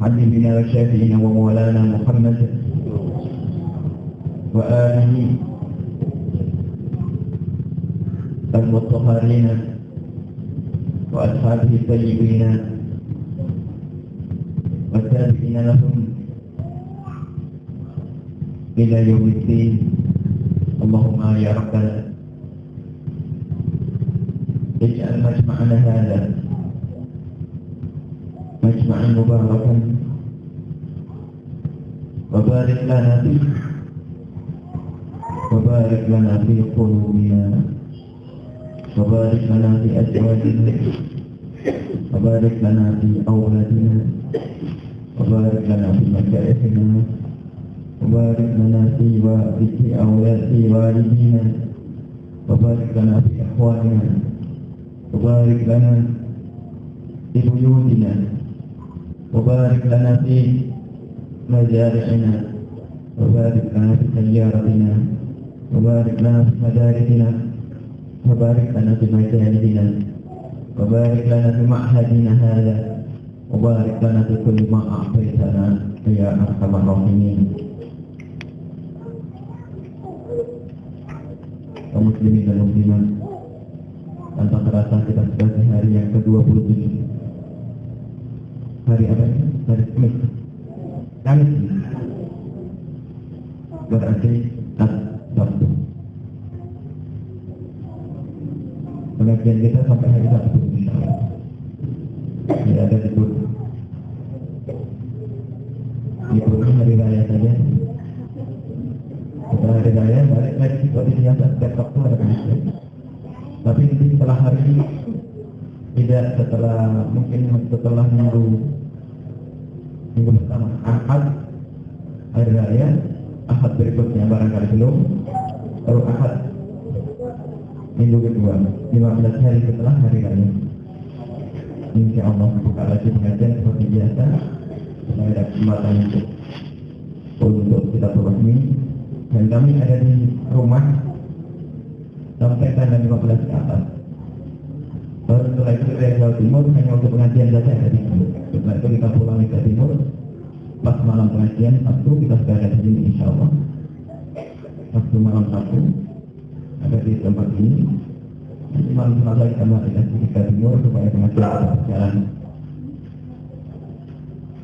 حبيبنا وشافعنا ومولانا محمد وآله المطهرين وأصحابه الطيبين والتابعين لهم إلى يوم الدين. اللهم يا ربنا اجعل مجمعنا هذا مجمعا مباركا. وبارك لنا فيه وبارك لنا في قلوبنا. وبارك لنا في أزواجنا. وبارك لنا في أولادنا. وبارك لنا في مشايخنا وبارك لنا في في أولاد في والدينا. وبارك لنا في إخواننا. وبارك لنا في بيوتنا. وبارك لنا في مزارعنا وبارك لنا في سيارتنا وبارك لنا في مدارسنا وبارك لنا في مجالسنا وبارك لنا في معهدنا هذا وبارك لنا في كل ما أعطيتنا يا أرحم الراحمين kaum muslimin dan muslimat tanpa terasa kita sudah di hari yang ke-27 hari apa? Ini? hari Kamis Kamis berarti tak Sabtu pengajian kita sampai hari Sabtu tidak ada libur liburnya hari raya saja. Setelah hari raya balik lagi seperti biasa setiap waktu ada pengajian tapi setelah hari tidak setelah mungkin setelah minggu minggu pertama ahad hari raya ahad berikutnya barangkali belum. Baru ahad minggu kedua 15 hari setelah hari raya. Insya Allah buka lagi pengajian seperti biasa. Supaya ada kesempatan untuk untuk kita berresmi dan kami ada di rumah sampai tanggal 15 ke atas baru setelah itu dari Jawa Timur hanya untuk pengajian saja dari setelah itu kita pulang ke Timur pas malam pengajian Sabtu kita sudah di sini insya Allah. Sabtu malam Sabtu ada di tempat ini. Nanti malam Selasa kita lagi ke Timur supaya pengajian tetap berjalan.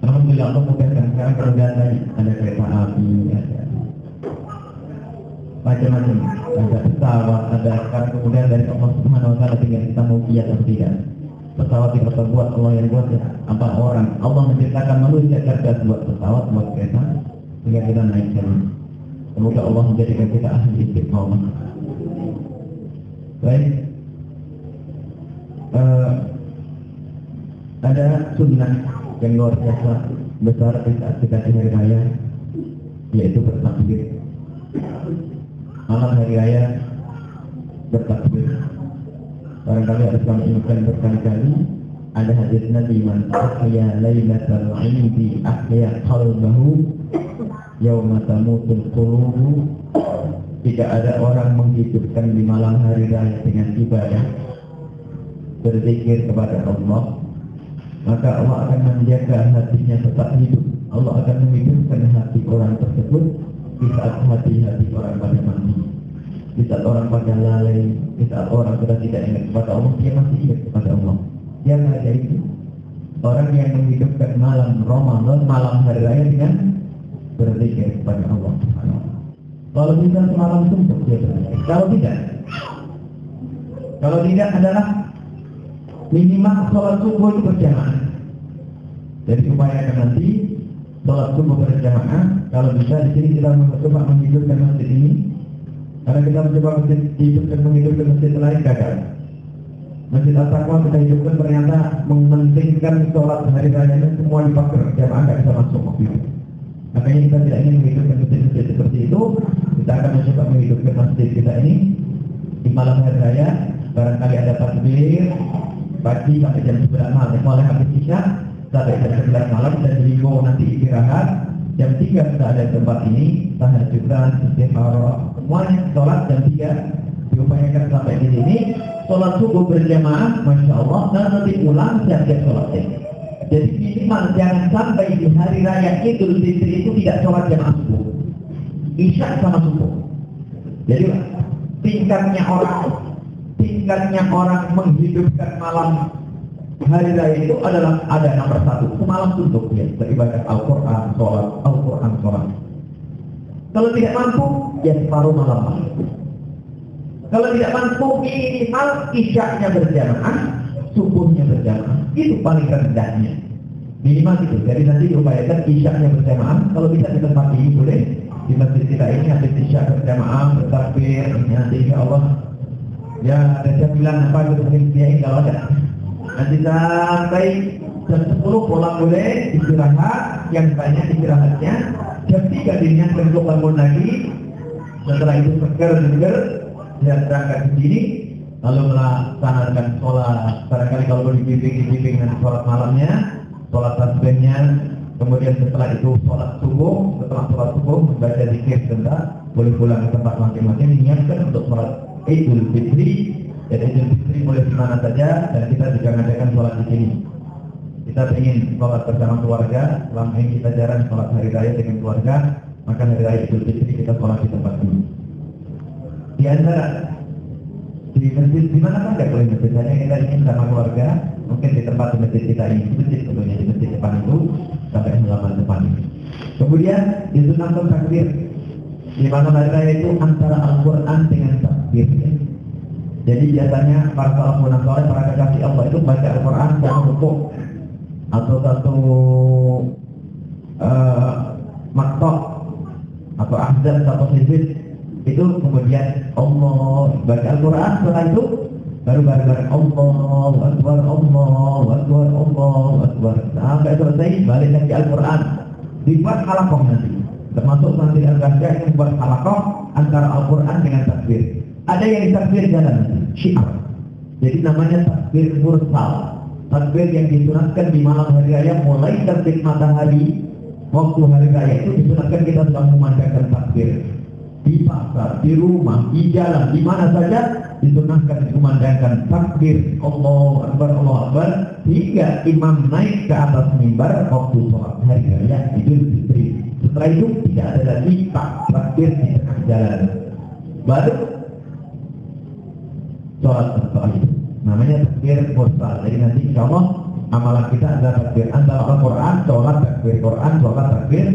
Alhamdulillah Allah mudahkan sekarang lagi. Ada kereta api ada macam-macam. Ada pesawat ada sekarang kemudian dari Allah Subhanahu Wa Taala tinggal kita mau kiat atau tidak. Pesawat yang kita buat Allah yang buat ya. Apa orang? Allah menciptakan manusia cerdas buat pesawat buat kereta sehingga kita naik jalan semoga Allah menjadikan kita ahli istiqomah. Baik. Uh, ada sunnah yang luar biasa besar di saat kita hari raya yaitu bertakbir malam hari raya bertakbir. Barangkali ada yang ingatkan berkali-kali. Ada hadis Nabi man ahya lailatal idi ahya qalbahu yauma tamutul qulubu. Tidak ada orang menghidupkan di malam hari raya dengan ibadah berzikir kepada Allah maka Allah akan menjaga hatinya tetap hidup. Allah akan menghidupkan hati orang tersebut di saat hati-hati orang pada mati. Di orang pada lalai. Di orang sudah tidak ingat kepada Allah dia masih ingat kepada Allah. Dia ada itu. Orang yang menghidupkan malam Ramadan malam hari raya dengan berzikir kepada Allah kalau bisa semalam suntuk dia berzikir. Kalau tidak kalau tidak adalah minimal sholat subuh itu berjamaah. Jadi upayakan nanti sholat subuh berjamaah kalau bisa di sini kita mencoba menghidupkan masjid ini. Karena kita mencoba masjid hidupkan menghidupkan masjid lain gagal masjid al kita hidupkan ternyata mementingkan sholat hari raya ini semua dipakai jamaah nggak bisa masuk waktu itu. Makanya kita tidak ingin menghidupkan masjid-masjid seperti itu. Kita akan mencoba menghidupkan masjid kita ini di malam hari raya. Barangkali ada takbir pagi sampai jam 9 malam. Mulai habis isya sampai jam 11 malam dan dihimbau nanti istirahat jam 3 sudah ada tempat ini tahajudan istikharah semuanya sholat jam 3 diupayakan sampai di sini. Sholat subuh berjamaah masya Allah dan nanti pulang siap-siap sholat Jadi minimal jangan sampai di hari raya Idul Fitri itu tidak sholat jamaah subuh. Isya sama subuh. Jadi tingkatnya orang tingkatnya orang menghidupkan malam hari raya itu adalah ada nomor satu semalam suntuk ya beribadah Al-Quran, sholat, Al-Quran, sholat. Kalau tidak mampu, ya separuh malam. Kalau tidak mampu, minimal isyaknya berjamaah, subuhnya berjamaah. Itu paling rendahnya. Minimal itu. Jadi nanti diupayakan isyaknya berjamaah. Kalau bisa di tempat ini boleh. Di masjid kita ini habis isyak berjamaah, bertakbir. Nanti insya Allah ya ada jamilan apa itu dia kalau ada. Nanti sampai jam 10 pulang boleh istirahat, yang banyak istirahatnya. Jam 3 dirinya untuk bangun lagi. Setelah itu seger seger, dia berangkat sini, lalu melaksanakan sholat. Barangkali kalau dibimbing, dibimbing dengan sholat malamnya, sholat tasbihnya, kemudian setelah itu sholat subuh, setelah sholat subuh membaca zikir sebentar, boleh pulang ke tempat masing-masing, menyiapkan untuk sholat Idul Fitri, dan Idul Fitri boleh di mana saja, dan kita juga mengadakan sholat di sini. Kita ingin sholat bersama keluarga, selama ini kita jarang sholat hari raya dengan keluarga, maka hari raya Idul Fitri kita sholat di tempat ini. Di antara di masjid di mana nggak boleh masjid hanya kita ingin sama keluarga mungkin di tempat di masjid kita ini masjid tentunya di masjid depan itu sampai halaman depan ini kemudian nonton takbir di mana mereka itu antara Al-Quran dengan takbir jadi biasanya para salaf munasore para kekasih Allah itu baca Al-Quran dan rukuk. Atau satu uh, maktok atau ahzab atau hizib itu kemudian Allah baca Al-Quran. Setelah itu baru bareng-bareng Allah Akbar Allah Akbar Allah Akbar. Sampai selesai balik lagi Al-Quran. Dibuat halakoh nanti. Termasuk nanti Al-Ghazya yang buat halakoh antara Al-Quran dengan takbir. Ada yang takbir jalan syiar jadi namanya takbir mursal. Takbir yang disunatkan di malam hari raya mulai terbit matahari waktu hari raya itu disunatkan kita sudah memandangkan takbir. Di pasar, di rumah, di jalan, di mana saja disunahkan kumandangkan takbir. Allah Akbar Allah Akbar. Hingga imam naik ke atas mimbar waktu sholat hari raya Fitri. Setelah itu tidak ada lagi tak takbir di tengah jalan. Baru sholat setelah itu. Namanya takbir mursal. Jadi nanti insya Allah amalan kita adalah takbir antara Al-Quran, sholat takbir Quran, sholat takbir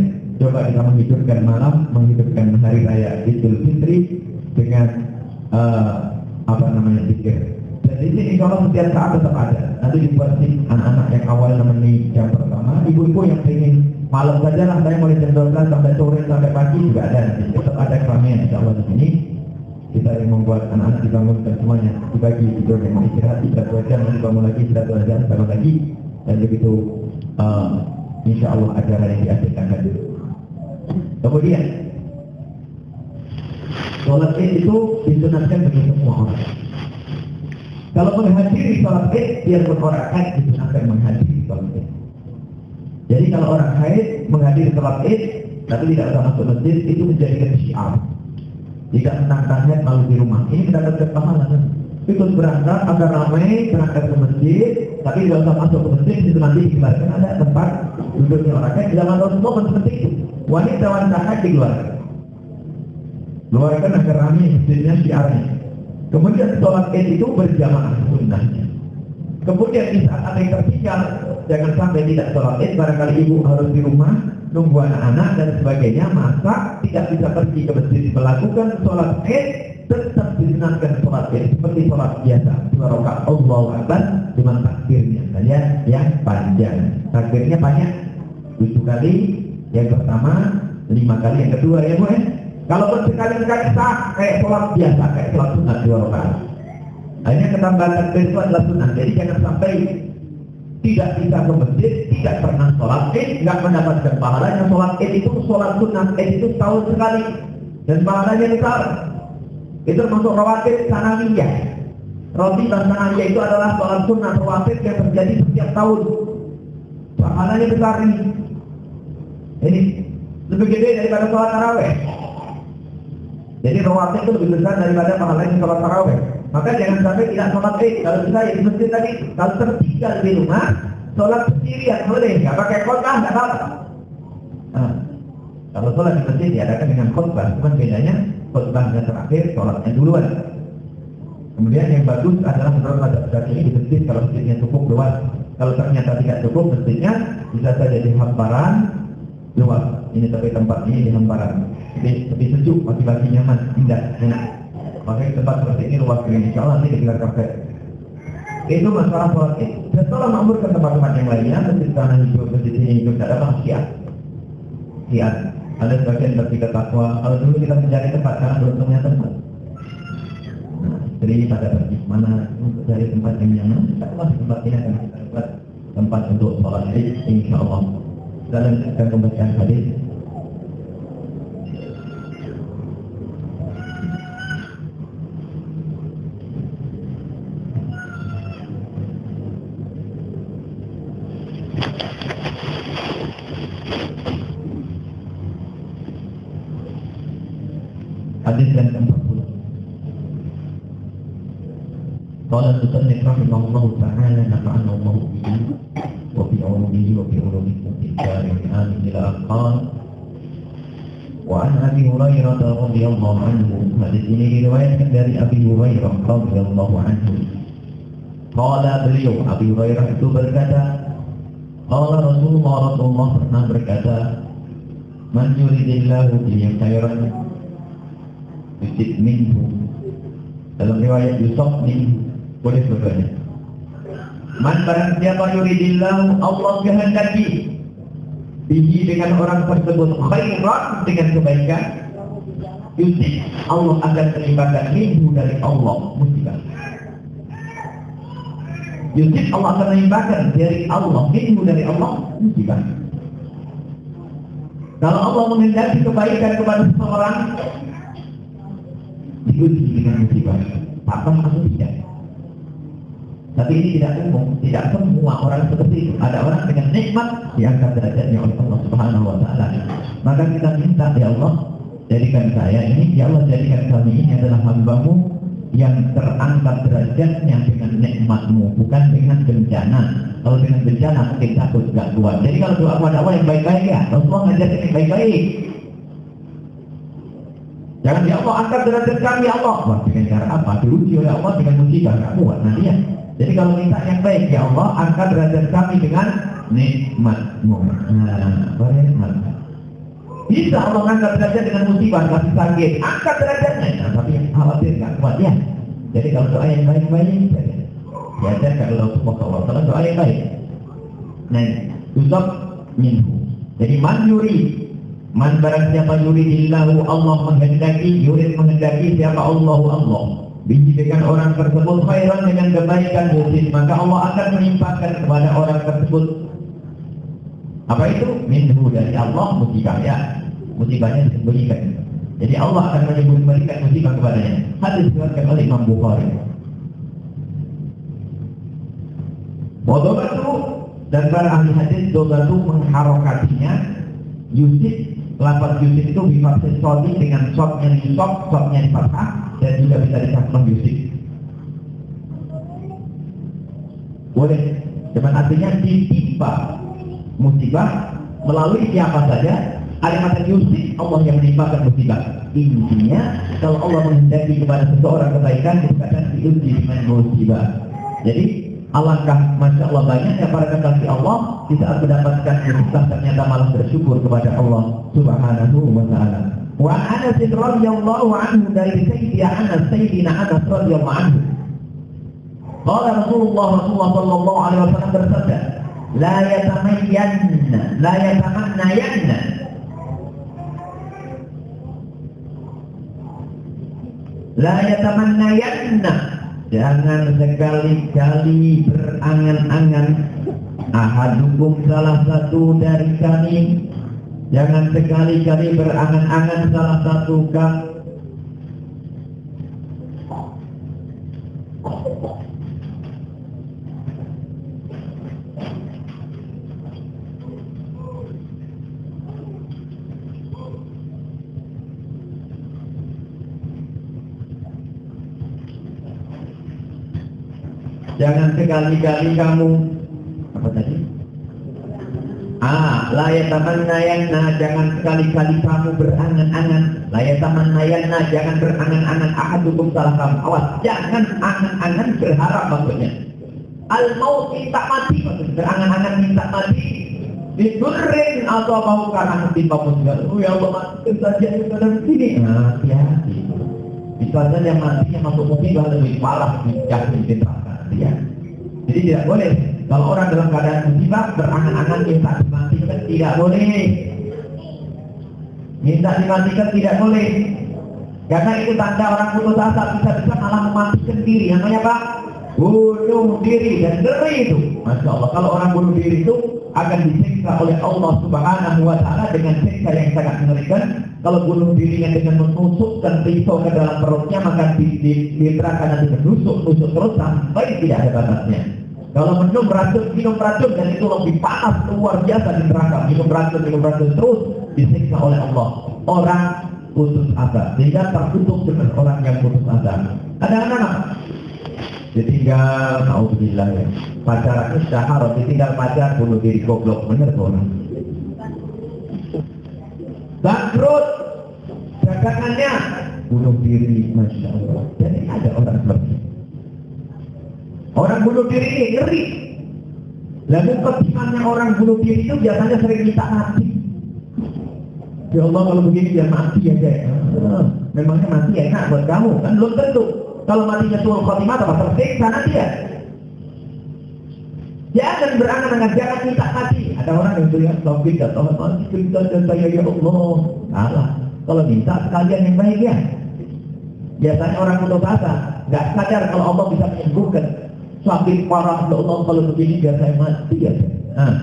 coba kita menghidupkan malam, menghidupkan hari raya Idul Fitri dengan uh, apa namanya zikir. Dan di sini kalau setiap saat tetap ada. Nanti dibuat sih anak-anak yang awal menemani jam pertama, ibu-ibu yang ingin malam saja lah saya mulai jam 12 sampai sore sampai pagi juga ada nanti. Tetap ada keramaian insya Allah di sini. Kita yang membuat anak-anak dibangunkan semuanya dibagi yang mau istirahat istirahat dua jam nanti bangun lagi istirahat dua jam bangun lagi dan begitu uh, insya Allah acara yang diadakan dulu. Kemudian sholat id itu disunatkan bagi semua orang. Kalau menghadiri sholat id, biarpun orang haid disunatkan menghadiri sholat id. Jadi kalau orang haid menghadiri sholat id, tapi tidak usah masuk masjid, itu menjadi syiar. Jika menangkan haid malu di rumah, ini mendapatkan pahala kan? Ikut berangkat agar ramai berangkat ke masjid, tapi tidak usah masuk ke masjid, itu nanti dikibarkan ada tempat duduknya orang haid. Zaman Rasulullah seperti itu wanita wanita haid dikeluarkan. Keluarkan agar ramai masjidnya syiarnya. Kemudian sholat id itu berjamaah sunnahnya. Kemudian di saat ada yang tertinggal, jangan sampai tidak sholat id, barangkali ibu harus di rumah, nunggu anak-anak dan sebagainya, maka tidak bisa pergi ke masjid melakukan sholat id, tetap disunatkan sholat id seperti sholat biasa. Dua rakaat Allah Akbar dengan takbirnya saja yang panjang. Takbirnya banyak, tujuh kali, yang pertama, lima kali, yang kedua ya Bu ya. Kalau bersekali-kali sah kayak sholat biasa, kayak sholat sunat dua rakaat. Akhirnya ketambahan takbir itu adalah sunat. Jadi jangan sampai tidak bisa ke masjid, tidak pernah sholat id, nggak mendapatkan pahalanya. Sholat id itu sholat sunat id itu tahun sekali dan pahalanya besar. Itu termasuk rawatib sanawiyah. Dan sanawiyah itu adalah sholat sunat rawatib yang terjadi setiap tahun. Pahalanya besar ini. Ini lebih gede daripada sholat taraweh. Jadi rawatib itu lebih besar daripada pahalanya sholat taraweh. Maka jangan sampai tidak sholat id. Kalau kita di masjid tadi, kalau tertinggal di rumah, sholat sendirian boleh, nggak pakai khotbah nggak apa. Nah, kalau sholat di masjid diadakan dengan khotbah, cuman bedanya khotbahnya terakhir, sholatnya duluan. Kemudian yang bagus adalah menurut mazhab ini di masjid kalau masjidnya cukup luas. Kalau ternyata tidak cukup masjidnya bisa saja di hamparan luas. Ini tapi tempat ini di hamparan. Jadi lebih sejuk, motivasi nyaman, indah, enak. Makanya tempat seperti ini luas ini. Insya Allah nanti digelar kafe. Itu masalah sholat itu. Tolong makmurkan tempat-tempat yang lainnya, masjid sana hidup, masjid sini hidup, tidak ada manusia. Lihat, ada sebagian bertiga takwa. Kalau dulu kita mencari tempat, sekarang belum punya tempat. Jadi pada pergi mana untuk cari tempat yang nyaman, kita masih tempat ini akan kita buat tempat untuk sholat id, insya Allah. Dalam akan pembacaan Hadis yang ke-40 Rahimahullah ta'ala nafa'ana Allah bihi wa bi ulumihi wa bi ulumikum fi jari amin ila aqal Wa an Abi Hurairah radhiyallahu anhu. Hadis ini diriwayatkan dari Abi Hurairah radhiyallahu anhu. Qala beliau Abi Hurairah itu berkata Qala Rasulullah Rasulullah pernah berkata dalam riwayat Yusuf minhu boleh sebagainya man barang siapa yuridillahu Allah kehendaki. Bihi dengan orang tersebut khairan dengan kebaikan. Yusuf Allah akan terlibatkan minhu dari Allah musibah. Yusuf Allah akan menimpakan dari Allah minhu dari Allah musibah. Kalau Allah menghendaki kebaikan kepada seseorang diuji dengan musibah. Paham atau? Tapi ini tidak umum, tidak semua orang seperti itu. Ada orang dengan nikmat diangkat derajatnya oleh Allah Subhanahu wa taala. Maka kita minta ya Allah, jadikan saya ini, ya Allah jadikan kami ini adalah hambamu yang terangkat derajatnya dengan nikmatmu, bukan dengan bencana. Kalau dengan bencana mungkin takut gak kuat. Jadi kalau doa kepada Allah yang baik-baik ya, Rasulullah ngajarin yang baik-baik. Jangan ya Allah angkat derajat kami ya Allah. Wah, dengan cara apa? Diuji oleh Allah dengan musibah nggak kuat nanti ya. Jadi kalau minta yang baik ya Allah angkat derajat kami dengan nikmatmu. Nah, bernikmat. Bisa Allah angkat derajat dengan musibah masih sakit, angkat derajatnya. Nah, tapi khawatir nggak kuat ya. Jadi kalau doa yang baik-baik, ya kalau semua Allah kalau doa yang baik. Nah, Yusuf minhu. Jadi man yuri Man barang siapa yuridillahu Allah menghendaki, yurid menghendaki siapa Allahu Allah. Dijadikan orang tersebut khairan dengan kebaikan mungkin maka Allah akan menimpakan kepada orang tersebut. Apa itu? Minhu dari Allah musibah ya. Musibahnya disembunyikan. Jadi Allah akan menyembunyikan musibah kepadanya. Hadis diriwayatkan oleh Imam Bukhari. Wadobatu dan para ahli hadis dobatu mengharokatinya Yusuf Lafaz Yusuf itu bifaksin sodi dengan shotnya di stop, shotnya di fathah dan juga bisa dikasih Yusuf. Boleh. Cuman artinya ditimpa musibah melalui siapa saja ada mata Yusuf Allah yang menimpakan musibah. Intinya kalau Allah menghendaki kepada seseorang kebaikan bukan diuji dengan musibah. Jadi Alangkah Masya Allah banyaknya para kekasih Allah di saat mendapatkan musibah ternyata malah bersyukur kepada Allah Subhanahu wa taala. Wa Anas radhiyallahu anhu dari Sayyidina Anas Sayyidina Anas radhiyallahu anhu. Qala Rasulullah sallallahu alaihi wasallam bersabda, "La yatamayyanna, la yatamannayanna." La yatamannayanna Jangan sekali-kali berangan-angan. Ahadukum salah satu dari kami. Jangan sekali-kali berangan-angan salah satu kami jangan sekali-kali kamu apa tadi? Ah, layat taman nayana, jangan sekali-kali kamu berangan-angan. Layat taman nayana, jangan berangan-angan. Akan dukung salah kamu. Awas, jangan angan-angan berharap maksudnya. Al mau minta mati, berangan-angan minta mati. Diturin atau mau karena menimpa musibah. Oh ya Allah, matikan saja di dalam sini. Hati-hati. Saja yang matinya masuk musibah lebih parah di neraka. Ya. Jadi tidak boleh kalau orang dalam keadaan musibah berangan-angan minta dimatikan tidak boleh. Minta dimatikan tidak boleh. Karena itu tanda orang putus asa bisa-bisa malah mematikan diri. Namanya apa? Bunuh diri dan ngeri itu. Masya Allah. Kalau orang bunuh diri itu akan disiksa oleh Allah Subhanahu wa taala dengan siksa yang sangat mengerikan. Kalau bunuh dirinya dengan menusukkan pisau ke dalam perutnya maka di, di, di neraka nanti menusuk-nusuk terus sampai tidak ada batasnya. Kalau minum racun, minum racun dan itu lebih panas luar biasa di neraka. Minum racun, minum racun terus disiksa oleh Allah. Orang putus asa sehingga tertutup dengan orang yang putus asa. Ada anak-anak ditinggal naudzubillah ya. Pacarannya syahar ditinggal pacar bunuh diri goblok. Bener orang bangkrut! Dagangannya! Bunuh diri masya Allah. Jadi ada orang seperti orang bunuh diri ini ngeri. Lalu ketimannya orang bunuh diri itu biasanya sering minta mati? Ya Allah kalau begini biar mati aja. Ya memangnya mati enak buat kamu? Kan belum tentu kalau matinya khotimah apa tersiksa nanti ya. Jangan berangan-angan, jangan minta mati. Ada orang yang bilang, Taufik ya Tuhan, mati cerita dan saya ya Allah. Salah. Kalau minta sekalian yang baik ya. Biasanya orang putus asa, nggak sadar kalau Allah bisa menyembuhkan. Sakit parah, ya Allah kalau begini biar saya mati ya. Nah.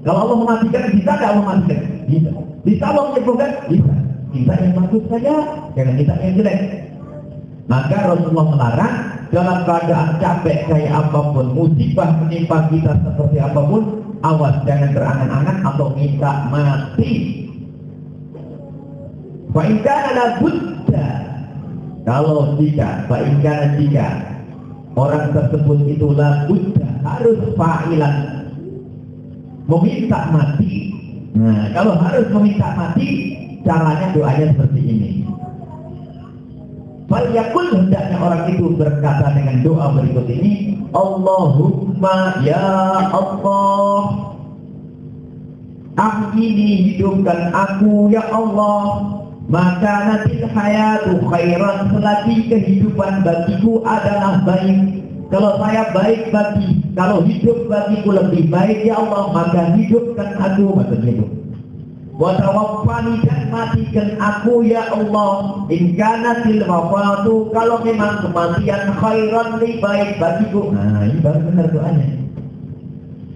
Kalau Allah mematikan, bisa nggak Allah mematikan? Bisa. Bisa Allah menyembuhkan? Bisa. Minta yang bagus saja, jangan minta yang jelek. Maka Rasulullah melarang dalam keadaan capek kayak apa pun, musibah menimpa kita seperti apa pun, awas jangan berangan-angan atau minta mati. Fa'inkan ada buddha. Kalau jika, fa'inkan jika orang tersebut itulah buddha harus fa'ilan meminta mati. Nah, kalau harus meminta mati, caranya doanya seperti ini. Falyakul hendaknya orang itu berkata dengan doa berikut ini, Allahumma ya Allah, Ahyini hidupkan aku ya Allah, maka nanti hayatu khairan selagi kehidupan bagiku adalah baik. Kalau saya baik bagi, kalau hidup bagiku lebih baik ya Allah, maka hidupkan aku maksudnya itu. Watawaffani dan matikan aku ya Allah. In kanatil wafatu Kalau memang kematian khairan lebih baik bagiku. Nah ini baru benar doanya.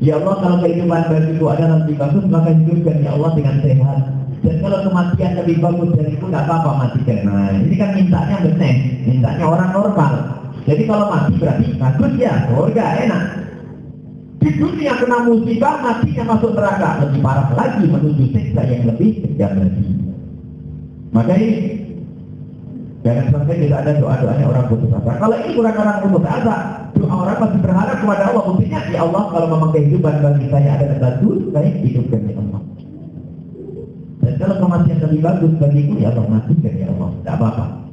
Ya Allah kalau kehidupan bagiku adalah lebih bagus Maka hidupkan ya Allah dengan sehat. Dan kalau kematian lebih bagus dariku Tidak apa-apa matikan. Nah ini kan mintanya benar. Mintanya orang normal. Jadi kalau mati berarti bagus ya. Surga enak di dunia kena musibah matinya masuk neraka. Lebih parah lagi menuju siksa yang lebih kejam lagi. Maka ini jangan sampai tidak ada doa-doanya orang putus asa. Kalau ini bukan orang putus asa doa orang masih berharap kepada Allah. Buktinya ya Allah kalau memang kehidupan bagi saya adalah bagus saya hidupkan ya Allah. Dan kalau kematian lebih bagus bagiku ya Allah matikan ya Allah. Tidak apa-apa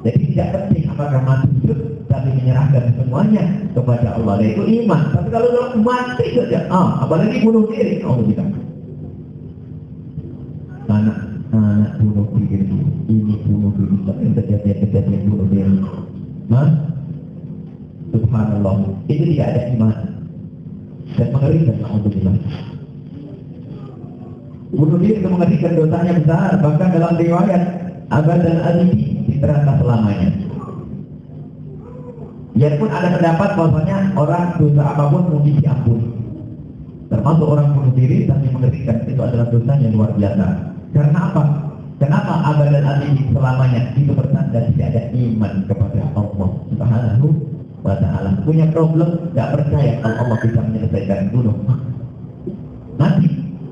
jadi tidak penting apakah mati hidup tapi menyerahkan semuanya kepada Allah. Dan itu iman. Tapi kalau mati saja, ah, apalagi bunuh diri, Allah tidak. Anak anak bunuh diri, ini bunuh diri, tapi terjadi kejadian bunuh diri. Mas, Subhanallah, itu tidak ada iman. Dan mengerikan Allah Bunuh diri itu mengerikan dosanya besar, bahkan dalam riwayat abad dan alibi diterangkan selamanya. Biarpun ada pendapat bahwasanya orang dosa apa pun mungkin diampuni. Termasuk orang bunuh diri tapi mengerikan itu adalah dosa yang luar biasa. Karena apa? Kenapa abad dan alibi selamanya itu bertanda tidak ada iman kepada Allah Subhanahu wa taala. Punya problem, tidak percaya kalau Allah bisa menyelesaikan bunuh. Mati.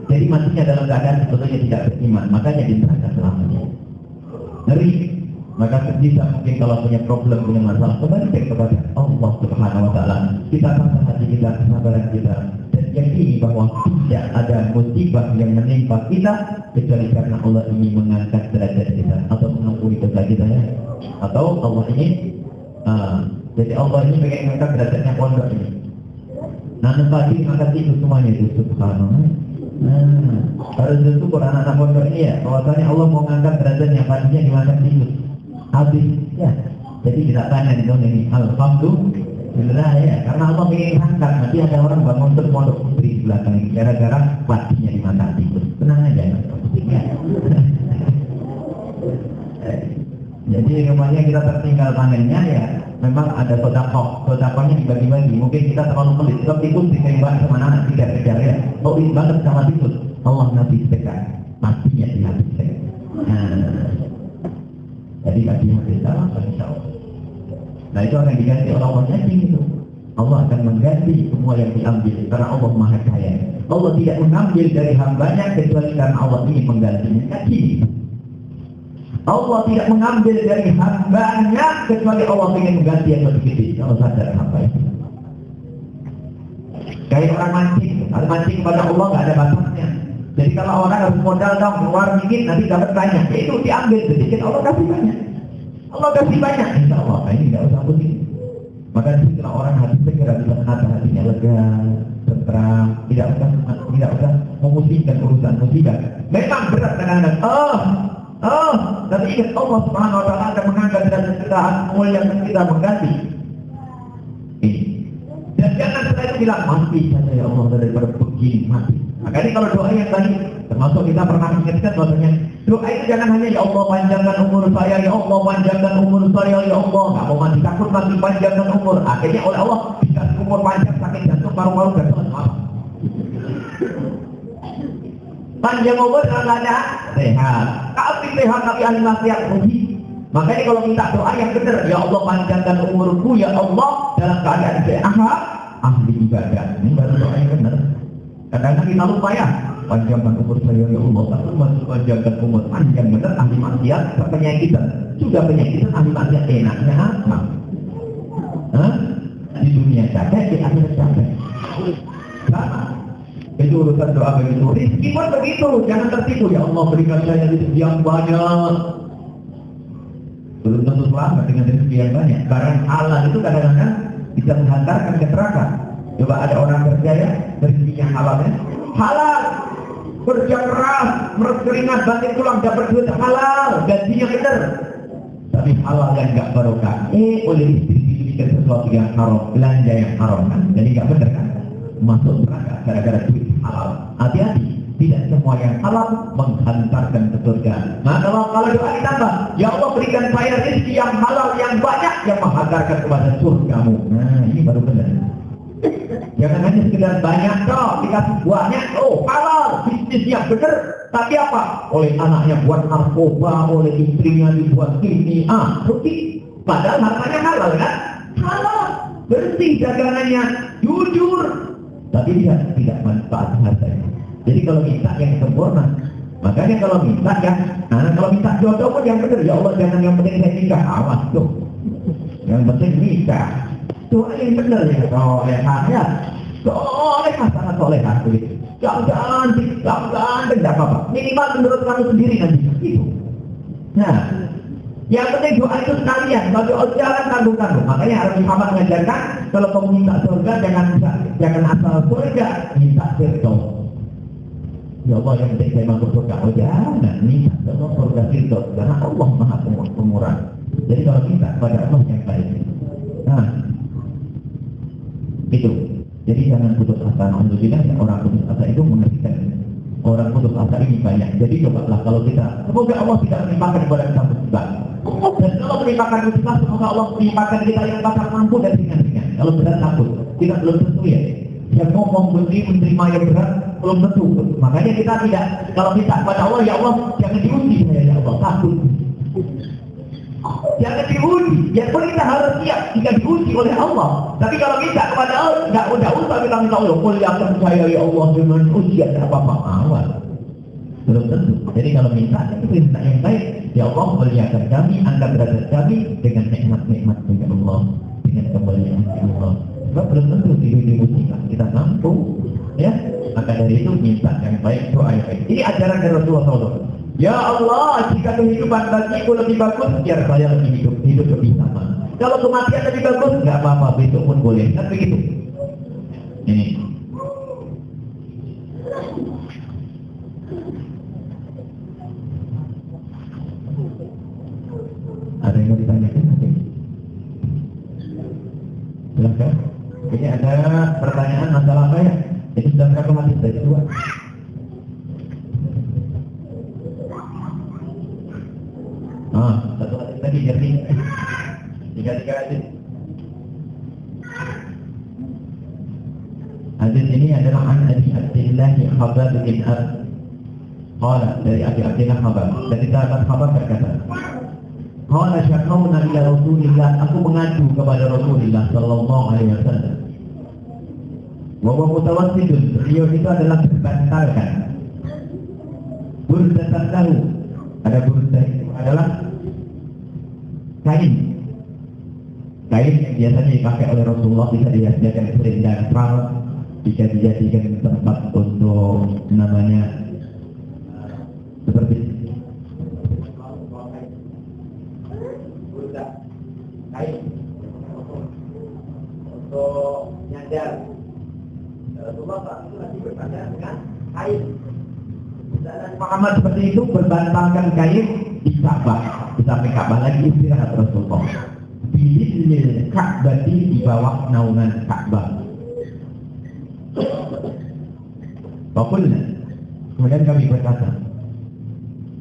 Jadi matinya dalam keadaan sebetulnya tidak beriman, makanya di selamanya. Ngeri Maka bisa mungkin kalau punya problem, punya masalah, kembali kepada Allah Subhanahu Wa Taala. Kita pasang hati kita, kesabaran kita, dan yakini bahwa tidak ada musibah yang menimpa kita kecuali karena Allah ingin mengangkat derajat kita atau mengampuni dosa kita ya. Atau Allah ingin, uh, jadi Allah ini pengen mengangkat derajatnya pondok ini. Nah, pagi angkat itu semuanya itu subhanallah. Nah, harus bersyukur anak-anak pondok ini ya, bahwasanya Allah mau mengangkat derajatnya padinya dimakan tikus habis. Ya. Jadi di dalam ini alhamdulillah ya karena Allah ingin angkat nanti ada orang bangun pondok putri di belakang gara-gara patinya di mata tikus tenang aja ya. Jadi rumahnya kita tertinggal panennya ya memang ada sodakoh sodakohnya dibagi-bagi. Mungkin kita terlalu pelit. Sebab tikus ditembak sama anak tidak kejar ya. Ini banget sama tikus. Allah nabi dekat matinya di hati saya nah, jadi bagi kita insya Allah. Nah itu akan diganti oleh Allah jadi itu. Allah akan mengganti semua yang diambil karena Allah maha kaya. Allah tidak mengambil dari hambanya kecuali karena Allah ingin menggantinya. Jadi Allah tidak mengambil dari hambanya kecuali Allah ingin mengganti yang lebih gede. Kalau sadar hamba. Kayak orang mancing, orang mancing kepada Allah nggak ada batasnya. Jadi kalau orang harus modal dong, keluar dikit, nanti dapat banyak. Ya itu diambil sedikit, Allah kasih banyak. Allah kasih banyak, insya Allah. Nah, ini tidak usah pusing. Maka setelah orang hati segera menata hatinya lega, tenteram, tidak usah tidak usah memusingkan urusan musibah. Memang berat kadang-kadang. Oh, oh, tapi ingat Allah Subhanahu Wa Taala akan mengangkat derajat kita, mulia kita mengganti. Dan jangan itu bilang mati saja ya Allah daripada begini mati. Makanya kalau doa yang tadi, termasuk kita pernah mengingatkan bahwasanya doa itu jangan hanya ya Allah panjangkan umur saya, ya Allah panjangkan umur saya, ya Allah. Nggak mau mati takut mati panjangkan umur. Akhirnya oleh Allah bisa umur panjang sakit jantung paru-paru dan. Panjang umur kalau ada sehat. Tapi sehat tapi ahli maksiat rugi. Makanya kalau minta doa yang benar, ya Allah panjangkan umurku, ya Allah dalam keadaan sehat, ahli ibadah. Ini baru doa yang benar. Kadang-kadang kita lupa ya, panjangkan umur saya ya Allah, panjangkan umur panjang benar ahli maksiat penyakitan. Sudah penyakitan ahli maksiat enaknya apa? Hah? Di dunia capek, di akhirat capek. Sama. Itu urusan doa begitu. Rizki pun begitu, jangan tertipu. Ya Allah berikan saya rezeki yang banyak. Belum tentu selamat dengan rezeki yang banyak. Barang Allah itu kadang-kadang bisa menghantarkan ke neraka. Coba ada orang kerja ya, rezekinya halalnya. Halal. Kerja keras, berkeringat, banting tulang, dapat duit halal. Gajinya benar. Tapi halal yang enggak barokah. Eh, oleh istri dibikin sesuatu yang haram, belanja yang haram kan. Jadi enggak benar kan. Masuk neraka gara-gara duit halal. Hati-hati. Tidak semua yang halal menghantarkan ke surga. Nah kalau kalau doa ditambah, ya Allah berikan saya rezeki yang halal yang banyak yang menghantarkan kepada surgamu. Nah ini baru benar. Jangan hanya sekedar banyak toh, dikasih banyak, oh halal, yang benar. Tapi apa? Oleh anaknya buat narkoba, oleh istrinya dibuat ini, ah, rugi. Padahal hartanya halal kan? Halal, bersih dagangannya, jujur. Tapi dia tidak manfaat hartanya. Jadi kalau minta yang sempurna, makanya kalau minta ya, nah kalau minta jodoh pun yang benar, ya Allah jangan yang penting saya nikah, awas tuh. Yang penting nikah doa yang benar ya. Solehah ya. Solehah sangat solehah begitu. Jangan cantik jangan ganteng tidak apa-apa. Minimal menurut kamu sendiri nanti itu nah yang penting doa itu sekalian. Bagi jangan tanggung-tanggung. Makanya harus Muhammad mengajarkan kalau kamu minta surga jangan jangan asal surga minta firdaus Ya Allah yang penting saya masuk surga. Oh jangan minta Allah surga firdaus Karena Allah maha pemurah. Jadi kalau kita pada Allah yang baik. Nah itu. Jadi jangan putus asa. Alhamdulillah ya orang putus asa itu mengerikan. Orang putus asa ini banyak. Jadi cobalah kalau kita, semoga Allah tidak menimpakan kepada kita musibah. Dan kalau menimpakan musibah, semoga Allah menimpakan kita yang bakal mampu dan ringan-ringan. Kalau berat takut, kita belum tentu ya. Yang ngomong begini menerima yang berat belum tentu. Makanya kita tidak kalau kita kepada Allah ya Allah jangan diuji ya Allah takut. Jangan diuji. Ya pun kita harus siap jika diuji oleh Allah. Tapi kalau kita kepada Allah, nggak udah usah kita minta Allah. Muliakan saya ya Allah dengan ujian apa-apa. Awal. Belum tentu. Jadi kalau minta itu minta yang baik. Ya Allah muliakan kami, angkat derajat kami dengan nikmat-nikmat dari Allah, dengan kemuliaan Allah. Sebab belum tentu di dunia musibah kita mampu, ya. Maka dari itu minta yang baik, doa yang baik. Ini ajaran dari Rasulullah SAW. Ya Allah, jika kehidupan bagiku lebih bagus, biar saya lebih hidup, hidup lebih sama. Kalau kematian lebih bagus, nggak apa-apa, besok pun boleh. Kan begitu. Ini. Ada yang mau ditanyakan? Silahkan. Ini ada pertanyaan masalah apa ya? Ini sudah berapa hadis dari dua? Ah, satu hadis tadi jadi tiga tiga hadis. Hadis ini adalah an Abi Abdullah Khabbab bin Ar. Qala dari Abi Abdullah Khabbab. Dari sahabat Khabbab berkata, Qala syakawna ila Rasulillah, aku mengadu kepada Rasulullah sallallahu alaihi wasallam. Wa huwa mutawassidun, beliau itu adalah berbantalkan. Burdatan tahu. Ada burda itu adalah kain. Kain yang biasanya dipakai oleh Rasulullah bisa dijadikan selendang peral, bisa dijadikan tempat untuk namanya seperti kain untuk nyadar Rasulullah saat itu lagi berbandar dengan kain Muhammad seperti itu berbantangkan kain di Ka'bah di samping Ka'bah lagi istirahat Rasulullah. Bilil Ka'bah di bawah naungan Ka'bah. Fakulna Kemudian kami berkata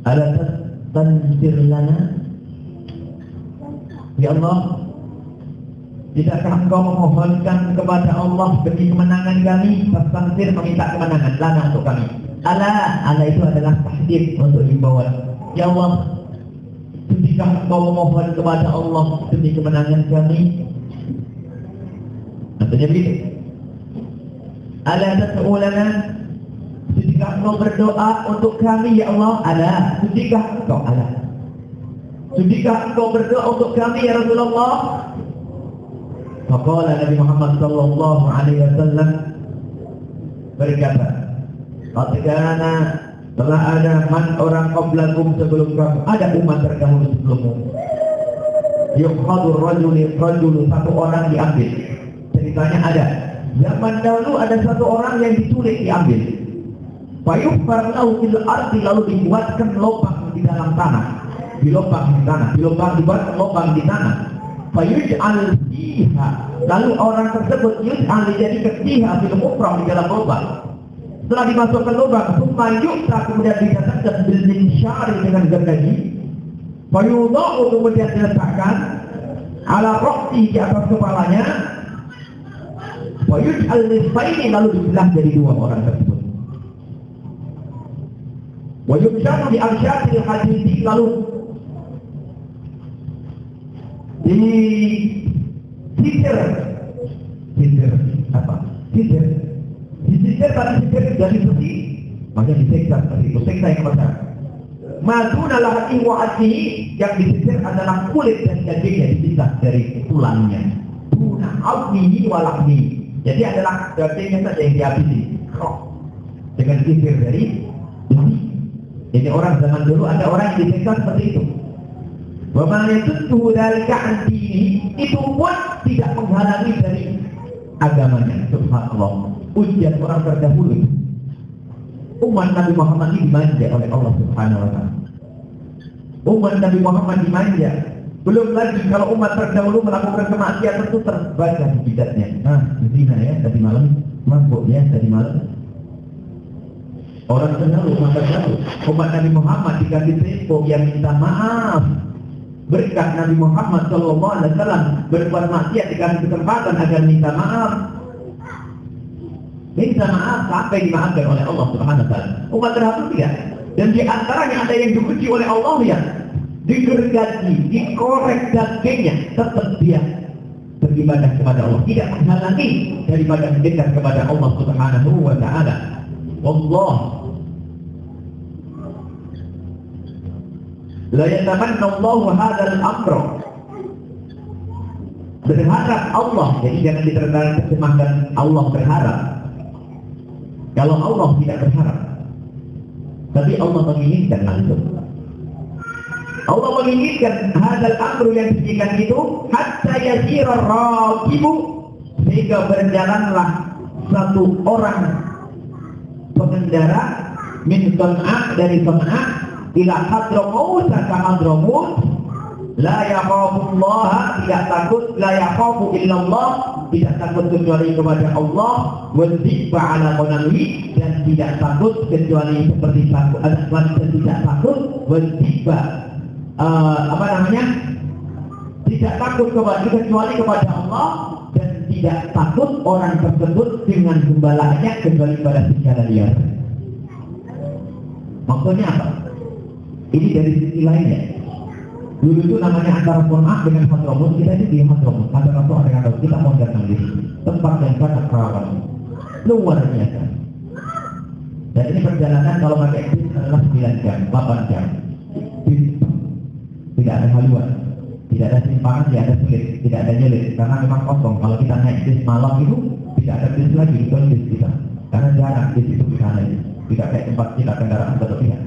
Ala tansir lana? Ya Allah Tidakkah engkau memohonkan kepada Allah demi kemenangan kami? Tansir meminta kemenangan lana untuk kami Ala Ala itu adalah tahdid untuk himbauan Ya Allah Ketika engkau memohon kepada Allah demi kemenangan kami. Maksudnya begitu Ala tas'ulana Ketika engkau berdoa untuk kami ya Allah. Ala Ketika engkau ala. Sudikah engkau berdoa untuk kami ya Rasulullah? Faqala Nabi Muhammad sallallahu alaihi wasallam berkata, "Qatkana telah ada man orang qablakum sebelum kamu, ada umat terdahulu sebelummu. Yukhadu rajuli rajulu satu orang diambil. Ceritanya ada. Zaman dahulu ada satu orang yang diculik diambil. Fayuhfar lahu fil ardi lalu dibuatkan lubang di dalam tanah di lubang di tanah, di lubang dibuat lubang di tanah. Fayuj'al fiha. Lalu orang tersebut yuj'al dijadikan fiha di umrah di dalam lubang. Setelah dimasukkan lubang, summa yu'ta kemudian didatangkan bil minsyari dengan gergaji. Fayudha'u kemudian diletakkan ala rohti di atas kepalanya. Fayuj'al nisfaini lalu dibelah jadi dua orang tersebut. Wajibkan di arsyatil hadisi lalu di sisir sisir apa sisir di sisir tadi sisir dari besi maka disiksa seperti itu siksa yang besar madu adalah hati wa hati yang disisir adalah kulit dan dagingnya dipisah dari tulangnya. Tuna awnihi walakni jadi adalah dagingnya saja yang dihabisi roh dengan sisir dari besi. Jadi orang zaman dulu ada orang yang disiksa seperti itu. Wama yasudduhu dalika an dini. Itu pun tidak menghalangi dari agamanya. Subhanallah. Ujian orang terdahulu. Umat Nabi Muhammad ini dimanja oleh Allah Subhanahu wa taala. Umat Nabi Muhammad dimanja. Belum lagi kalau umat terdahulu melakukan kemaksiatan itu terbaca di bidatnya. Ah, zina ya tadi malam, mabuk ya tadi malam. Orang terdahulu, umat terdahulu, umat Nabi Muhammad dikasih tempo yang minta maaf berkat Nabi Muhammad Shallallahu Alaihi Wasallam berbuat maksiat dikasih kesempatan agar minta maaf minta maaf sampai dimaafkan oleh Allah Subhanahu Wa Taala? Umat terdahulu tidak dan di antaranya ada yang dipuji oleh Allah ya? Digergaji dikorek dagingnya tetap dia beribadah kepada Allah. Tidak menghalangi daripada mendekat kepada Allah Subhanahu Wa Taala. Allah La yatamanna Allah hadzal amra. Berharap Allah, jadi jangan diterjemahkan Allah berharap. Kalau Allah tidak berharap, tapi Allah menginginkan langsung. Allah menginginkan hadal amru yang diberikan itu hatta yasira rakibu sehingga berjalanlah satu orang pengendara min Son'a dari Son'a ila Hadramut ke Hadramut la Allah tidak takut la yakhafu illallah tidak takut kecuali kepada Allah wadzibba ala qanami dan tidak takut kecuali seperti takut ada wanita tidak takut wadzibba uh, apa namanya tidak takut kepada kecuali kepada Allah dan tidak takut orang tersebut dengan gembalanya kecuali pada secara liar. Maksudnya apa? Ini dari sisi lainnya. Dulu itu namanya antara Kon'ah dengan Hadramut, kita itu di Hadramut. Ada satu ada kata kita mau datang di tempat yang sangat rawan. Luar biasa. Dan ini perjalanan kalau pakai bis adalah 9 jam, 8 jam. Tidak ada haluan, tidak ada simpangan, tidak ada sulit, tidak ada nyelip. Karena memang kosong. Kalau kita naik bis malam itu, tidak ada bis lagi, itu bis kita. Karena jarang bis itu di sana. Tidak kayak tempat kita kendaraan berlebihan.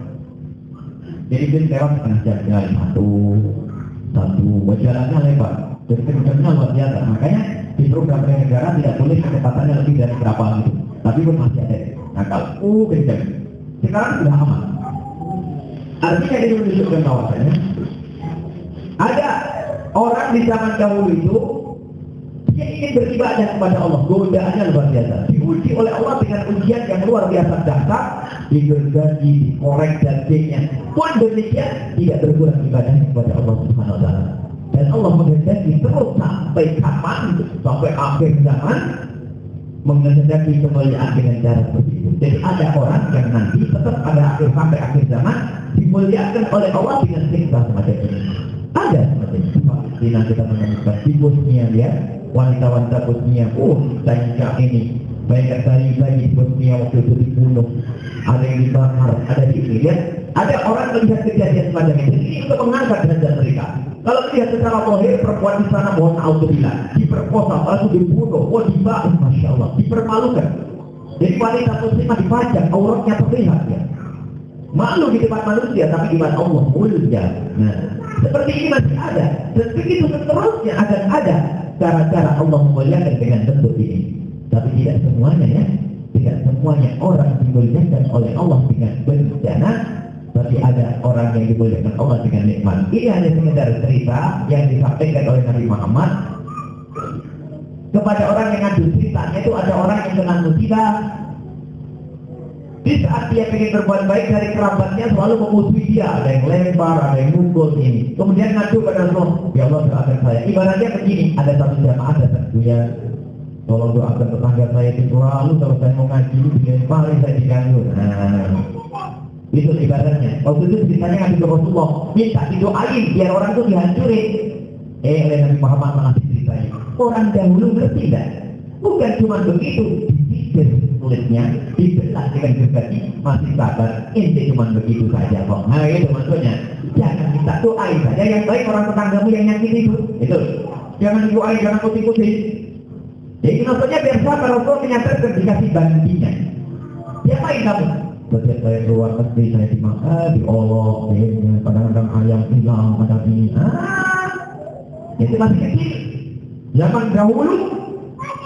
Jadi dia lewat setengah sekali satu, satu, jalannya lebar. Jadi kecepatannya luar biasa. Makanya di program negara tidak boleh kecepatannya lebih dari berapa gitu. Tapi pun masih ada. Kalau uh kencang, sekarang sudah aman. Artinya ini menunjukkan bahwasanya ada orang di zaman dahulu itu dia ingin beribadah kepada Allah. Godaannya luar biasa. Diuji oleh Allah dengan ujian yang luar biasa dasar, digergaji, dikorek sebagainya. Pun demikian tidak berkurang ibadah kepada Allah Subhanahu wa taala. Dan Allah menghendaki terus sampai kapan? Sampai akhir zaman menghendaki kemuliaan dengan cara seperti itu. Jadi ada orang yang nanti tetap ada akhir sampai akhir zaman dimuliakan oleh Allah dengan siksa semacam ini. Ada seperti itu. Di kita menemukan di Bosnia ya, wanita-wanita Bosnia, oh saya ini banyak sekali bayi Bosnia waktu itu dibunuh, ada yang dibakar, ada di ini ya. Ada orang melihat kejadian semacam ini, ini untuk mengangkat derajat mereka. Kalau lihat secara lahir perempuan di sana mohon alhamdulillah diperkosa, lalu dibunuh, oh dibakar, masya Allah, dipermalukan. Jadi wanita muslimah dipajak, auratnya terlihat ya. Malu di depan manusia, tapi di depan Allah mulia. Nah, seperti ini masih ada. Dan begitu seterusnya akan ada cara-cara Allah memuliakan dengan bentuk ini. Tapi tidak semuanya ya. Tidak semuanya orang dimuliakan oleh Allah dengan bencana. Tapi ada orang yang dimuliakan Allah dengan nikmat. Ini hanya sekedar cerita yang disampaikan oleh Nabi Muhammad kepada orang yang ngadu ceritanya itu ada orang yang kena musibah di saat dia ingin berbuat baik dari kerabatnya selalu memusuhi dia, ada yang lempar, ada yang mukul ini. Kemudian ngadu pada Allah, ya Allah doakan saya. Ibaratnya begini, ada satu jamaah datang tolong doakan tetangga saya itu selalu kalau saya mau ngaji itu paling saya diganggu. Nah, itu ibaratnya. Waktu itu ceritanya ke Rasulullah, minta didoain biar orang itu dihancurin. Eh, oleh Nabi Muhammad mengasih ceritanya. Orang dahulu ngerti tidak? Bukan cuma begitu, disisir kulitnya, dibelah dengan berbagi, masih sabar. Ini cuma begitu saja kok. Nah itu maksudnya. Jangan kita doain saja yang baik orang tetanggamu yang nyakit itu. Itu. Jangan doain, jangan putih-putih. Jadi maksudnya biar sabar, Rasul menyatakan dikasih bandingnya. Diapain kamu? Setiap saya keluar negeri saya dimakan, diolok, kadang-kadang ayam hilang, kadang ini. Ah, itu masih kecil. Zaman dahulu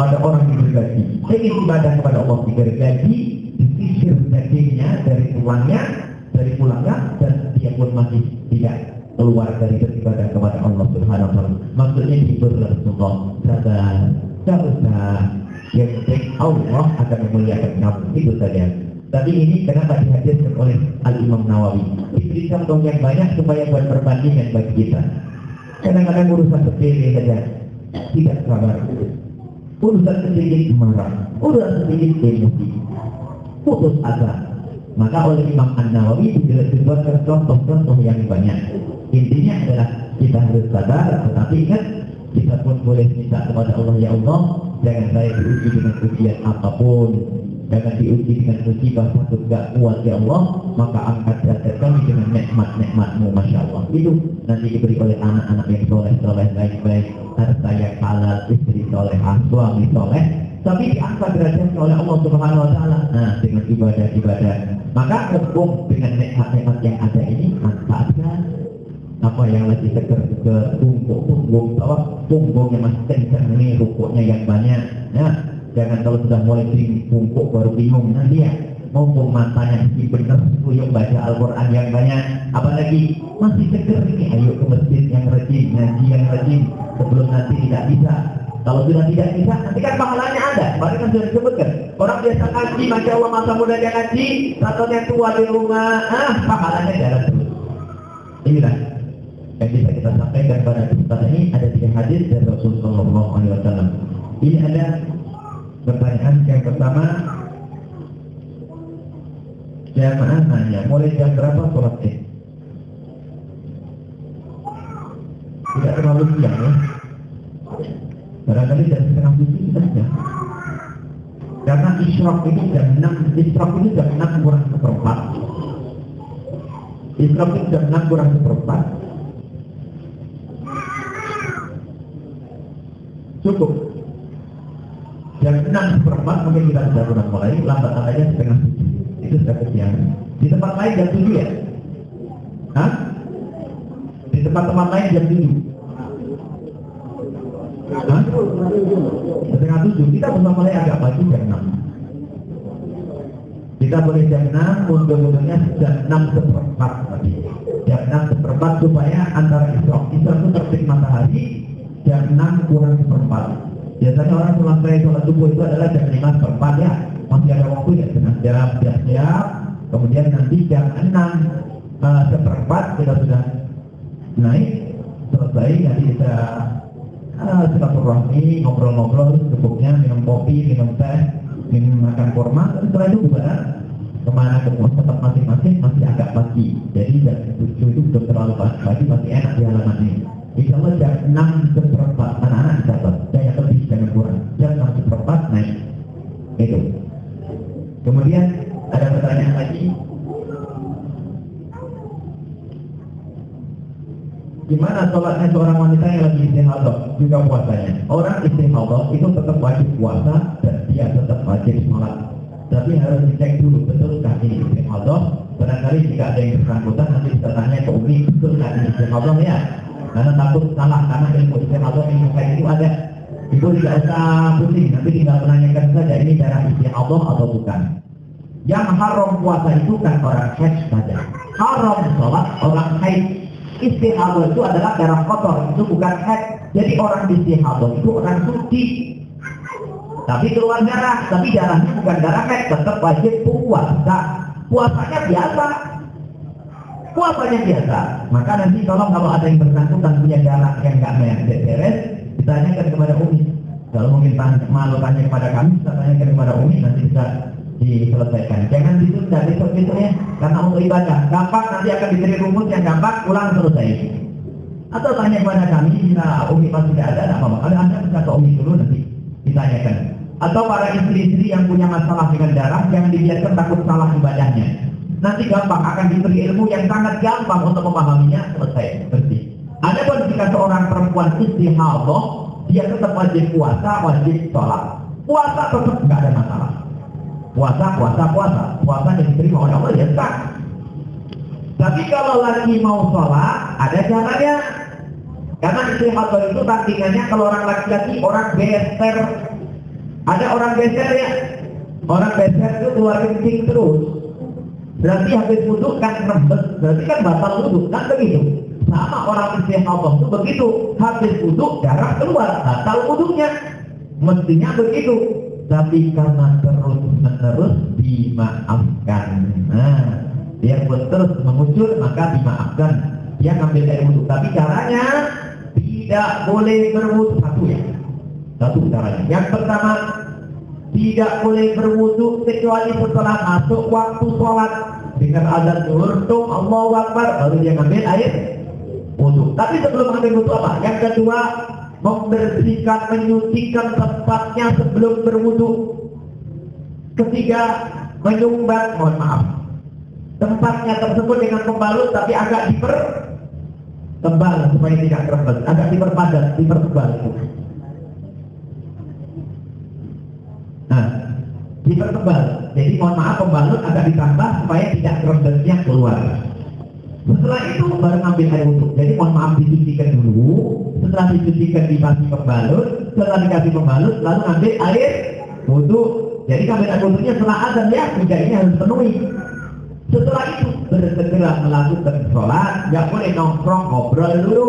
ada orang yang bergaji. Ingin ibadah kepada Allah digergaji, disisir dagingnya dari tulangnya, dari pulangnya, dan dia pun masih tidak keluar dari beribadah kepada Allah Subhanahu wa taala. Maksudnya dihibur Rasulullah, sabar, tak usah. Yang penting Allah akan memuliakan kamu itu saja. Tapi ini kenapa dihadirkan oleh Al Imam Nawawi? Diberi contoh yang banyak supaya buat perbandingan bagi kita. Kadang-kadang urusan sepele saja tidak sabar urusan sedikit marah, urusan sedikit emosi, putus asa. Maka oleh Imam An Nawawi dibuatkan contoh-contoh yang banyak. Intinya adalah kita harus sabar, tetapi ingat kita pun boleh minta kepada Allah ya Allah jangan saya diuji dengan ujian apa pun. Jangan diuji dengan musibah takut gak kuat ya Allah, maka angkat derajat kami dengan nikmat-nikmatmu, masya Allah. Itu nanti diberi oleh anak-anak yang soleh, soleh, baik-baik, harta yang halal, istri soleh, suami soleh, tapi diangkat derajatnya oleh Allah Subhanahu Wa Taala. Nah, dengan ibadah-ibadah, maka hukum dengan nikmat-nikmat yang ada ini manfaatkan apa yang lagi seger ke punggung punggung bawah punggungnya masih kencang ini rukuknya yang banyak ya Jangan kalau sudah mulai bungkuk baru bingung nanti ya. Mumpung matanya masih benar yuk baca Al-Quran yang banyak. Apalagi masih seger ini, ayo ke masjid yang rajin, ngaji yang rajin. Sebelum nanti tidak bisa. Kalau sudah tidak bisa, nanti kan pahalanya ada. Kemarin kan sudah disebutkan. Orang biasa ngaji, Masya Allah masa muda dia ngaji, satunya tua di rumah, ah pahalanya jalan terus. Inilah yang bisa kita sampaikan pada kesempatan ini ada tiga hadis dari Rasulullah SAW. Ini ada Pertanyaan yang pertama Jamaah nanya Mulai jam berapa sholat id? Tidak terlalu siang ya Barangkali jam setengah tujuh saja Karena isyrok ini jam enam Isyrok ini jam enam kurang seperempat Isyrok ini jam enam kurang seperempat Cukup. Jam enam seperempat mungkin kita sudah pernah mulai lambat aja setengah tujuh. Itu sudah kesiangan di tempat lain jam tujuh ya? Hah? di tempat-tempat lain jam tujuh? Hah? setengah tujuh. Kita bisa mulai agak pagi jam enam. Kita boleh jam enam untuk-untuknya jam enam seperempat tadi. Jam enam seperempat supaya antara isrok isrok itu terbit matahari jam enam kurang seperempat Biasanya orang selesai sholat subuh itu adalah jam lima seperempat ya. Masih ada waktu ya, setengah jam, siap-siap. Kemudian nanti jam enam uh, seperempat kita sudah naik, selesai, nanti kita uh, silaturahmi, ngobrol-ngobrol, cukupnya minum kopi, minum teh, minum makan kurma, setelah itu bubar ke mana ke tempat masing-masing masih agak pagi. Jadi jam tujuh itu sudah terlalu pagi, masih enak di halaman ini. Insya Allah enam seperempat anak-anak dicatat. Saya lebih jangan kurang. Jam enam seperempat naik. Itu. Kemudian ada pertanyaan lagi. Gimana sholatnya seorang wanita yang lagi istihadah juga puasanya? Orang istihadah itu tetap wajib puasa dan dia tetap wajib sholat. Tapi harus dicek dulu betulkah ini istihadah. Barangkali jika ada yang bersangkutan nanti bisa tanya ke Umi betulkah ini istihadah ya? Karena takut salah karena ilmu atau ilmu kayak itu ada. Itu tidak usah pusing nanti tinggal menanyakan saja ini darah Allah atau bukan. Yang haram puasa itu kan orang haid saja. Haram sholat orang haid. Istihadah itu adalah darah kotor itu bukan haid. Jadi orang istihadah itu orang suci. Tapi keluar darah tapi darahnya bukan darah haid tetap wajib puasa. Puasanya biasa puasanya biasa. Maka nanti tolong kalau ada yang bersangkutan punya darah yang nggak beres, ditanyakan kepada Umi. Kalau mungkin malu tanya kepada kami, kita tanyakan kepada Umi, nanti bisa diselesaikan. Jangan ditunda besok ya, karena untuk ibadah. Gampang nanti akan diberi rumus yang gampang, pulang selesai. Atau tanya kepada kami, jika Umi pasti tidak ada, tidak apa-apa. Kalau Anda bisa ke Umi dulu nanti ditanyakan. Atau para istri-istri yang punya masalah dengan darah, jangan dibiarkan takut salah ibadahnya nanti gampang akan diberi ilmu yang sangat gampang untuk memahaminya selesai bersih. Ada pun jika seorang perempuan istihadah, dia tetap wajib puasa, wajib sholat. Puasa tetap nggak ada masalah. Puasa, puasa, puasa. Puasa yang diterima oleh Allah ya sah. Tapi kalau lagi mau sholat, ada caranya. Karena istihadah itu tandingannya kalau orang laki-laki, orang beser. Ada orang beser ya. Orang beser itu keluar kencing terus Berarti habis wudhu kan berarti kan batal wudhu, kan begitu. Sama orang istihadah itu begitu, habis wudhu darah keluar, batal wudhunya. Mestinya begitu. Tapi karena terus menerus dimaafkan. Nah, dia terus mengucur maka dimaafkan. Dia ngambil air wudhu. Tapi caranya tidak boleh berwudhu satu ya. Satu caranya. Yang pertama tidak boleh berwudhu kecuali setelah masuk waktu sholat dengan azan zuhur Allah Akbar baru dia ngambil air wudhu tapi sebelum ambil wudhu apa yang kedua membersihkan menyucikan tempatnya sebelum berwudhu Ketiga, menyumbat, mohon maaf. Tempatnya tersebut dengan pembalut tapi agak diper tebal supaya tidak kerebet, agak diperpadat, dipertebal. Dipertebal. Jadi mohon maaf pembalut agak ditambah supaya tidak kerebetnya keluar. Setelah itu baru ngambil air wudhu. Jadi mohon maaf dicucikan dulu. Setelah dicucikan dikasih pembalut, setelah dikasih pembalut, lalu ambil air wudhu. Jadi ngambil air wudhunya setelah azan ya, tiga ini harus penuhi. Setelah itu bersegera melakukan sholat, nggak boleh nongkrong ngobrol dulu.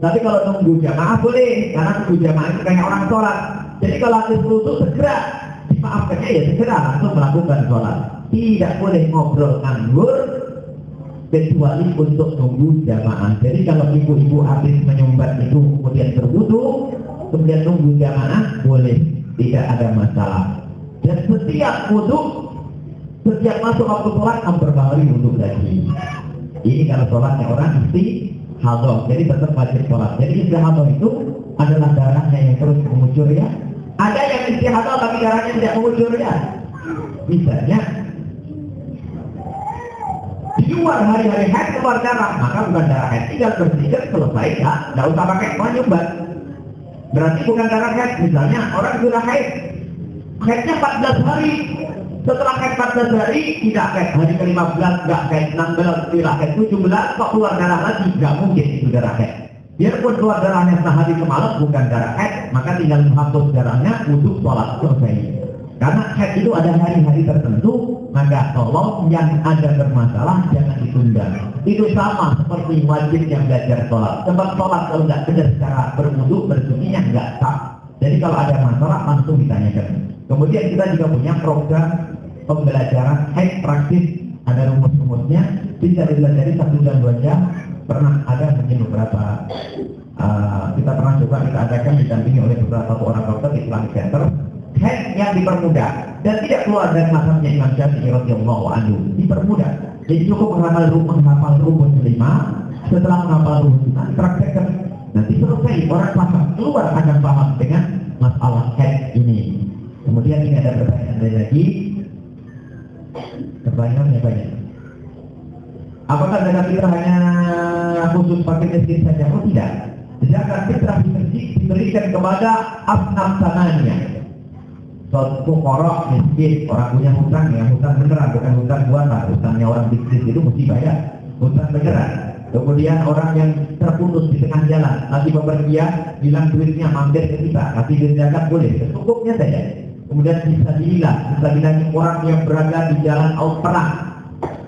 Tapi kalau nunggu jamaah boleh, karena nunggu jamaah itu kayak orang sholat. Jadi kalau habis wudhu segera dimaafkannya ya segera langsung melakukan sholat. Tidak boleh ngobrol nganggur, kecuali untuk nunggu jamaah. Jadi kalau ibu-ibu habis menyumbat itu kemudian berwudu, kemudian nunggu jamaah boleh, tidak ada masalah. Dan setiap wudu, setiap masuk waktu sholat memperbarui wudu lagi. Ini kalau sholatnya orang isti hadoh, jadi tetap wajib sholat. Jadi isti hadoh itu adalah darahnya yang terus mengucur ya. Ada yang isti hadoh tapi darahnya tidak mengucur ya. Misalnya di luar hari-hari haid keluar darah, maka bukan darah haid, tinggal bersihkan selesai ya, nggak usah pakai menyumbat. Berarti bukan darah haid, misalnya orang sudah haid, haidnya 14 hari, setelah haid 14 hari tidak haid, hari ke-15 nggak haid, 16 tidak haid, 17 kok keluar darah lagi, nggak mungkin itu darah haid. Biarpun keluar darahnya sehari semalam bukan darah haid, maka tinggal menghapus darahnya untuk sholat selesai. Karena haid itu ada hari-hari tertentu, maka tolong yang ada bermasalah jangan ditunda. Itu sama seperti wajib yang belajar sholat. Sebab sholat kalau nggak benar secara berwudu, bersucinya nggak sah. Jadi kalau ada masalah langsung ditanyakan. Kemudian kita juga punya program pembelajaran haid praktis. Ada rumus-rumusnya, bisa dipelajari satu jam dua jam. Pernah ada mungkin beberapa uh, kita pernah coba kita adakan didampingi oleh beberapa orang dokter di Islamic Center. Head yang dipermudah dan tidak keluar dari mazhabnya Imam Syafi'i radhiyallahu anhu dipermudah. Jadi cukup menghafal rumus menghafal rumus lima setelah menghafal lima praktekkan. Nanti selesai orang paham keluar akan paham dengan masalah head ini. Kemudian ini ada pertanyaan dari lagi pertanyaannya banyak apakah zakat fitrah hanya khusus pakai miskin saja? Oh tidak. Zakat fitrah diberikan kepada asnaf sananya suatu korok miskin orang punya hutang ya hutang beneran bukan hutang buatan hutangnya orang bisnis itu mesti bayar. Hutang beneran. Kemudian orang yang terputus di tengah jalan lagi bepergian bilang duitnya mampir ke kita kasih duit boleh. Secukupnya saja. Kemudian bisa dilihat bisa bilang orang yang berada di jalan out perang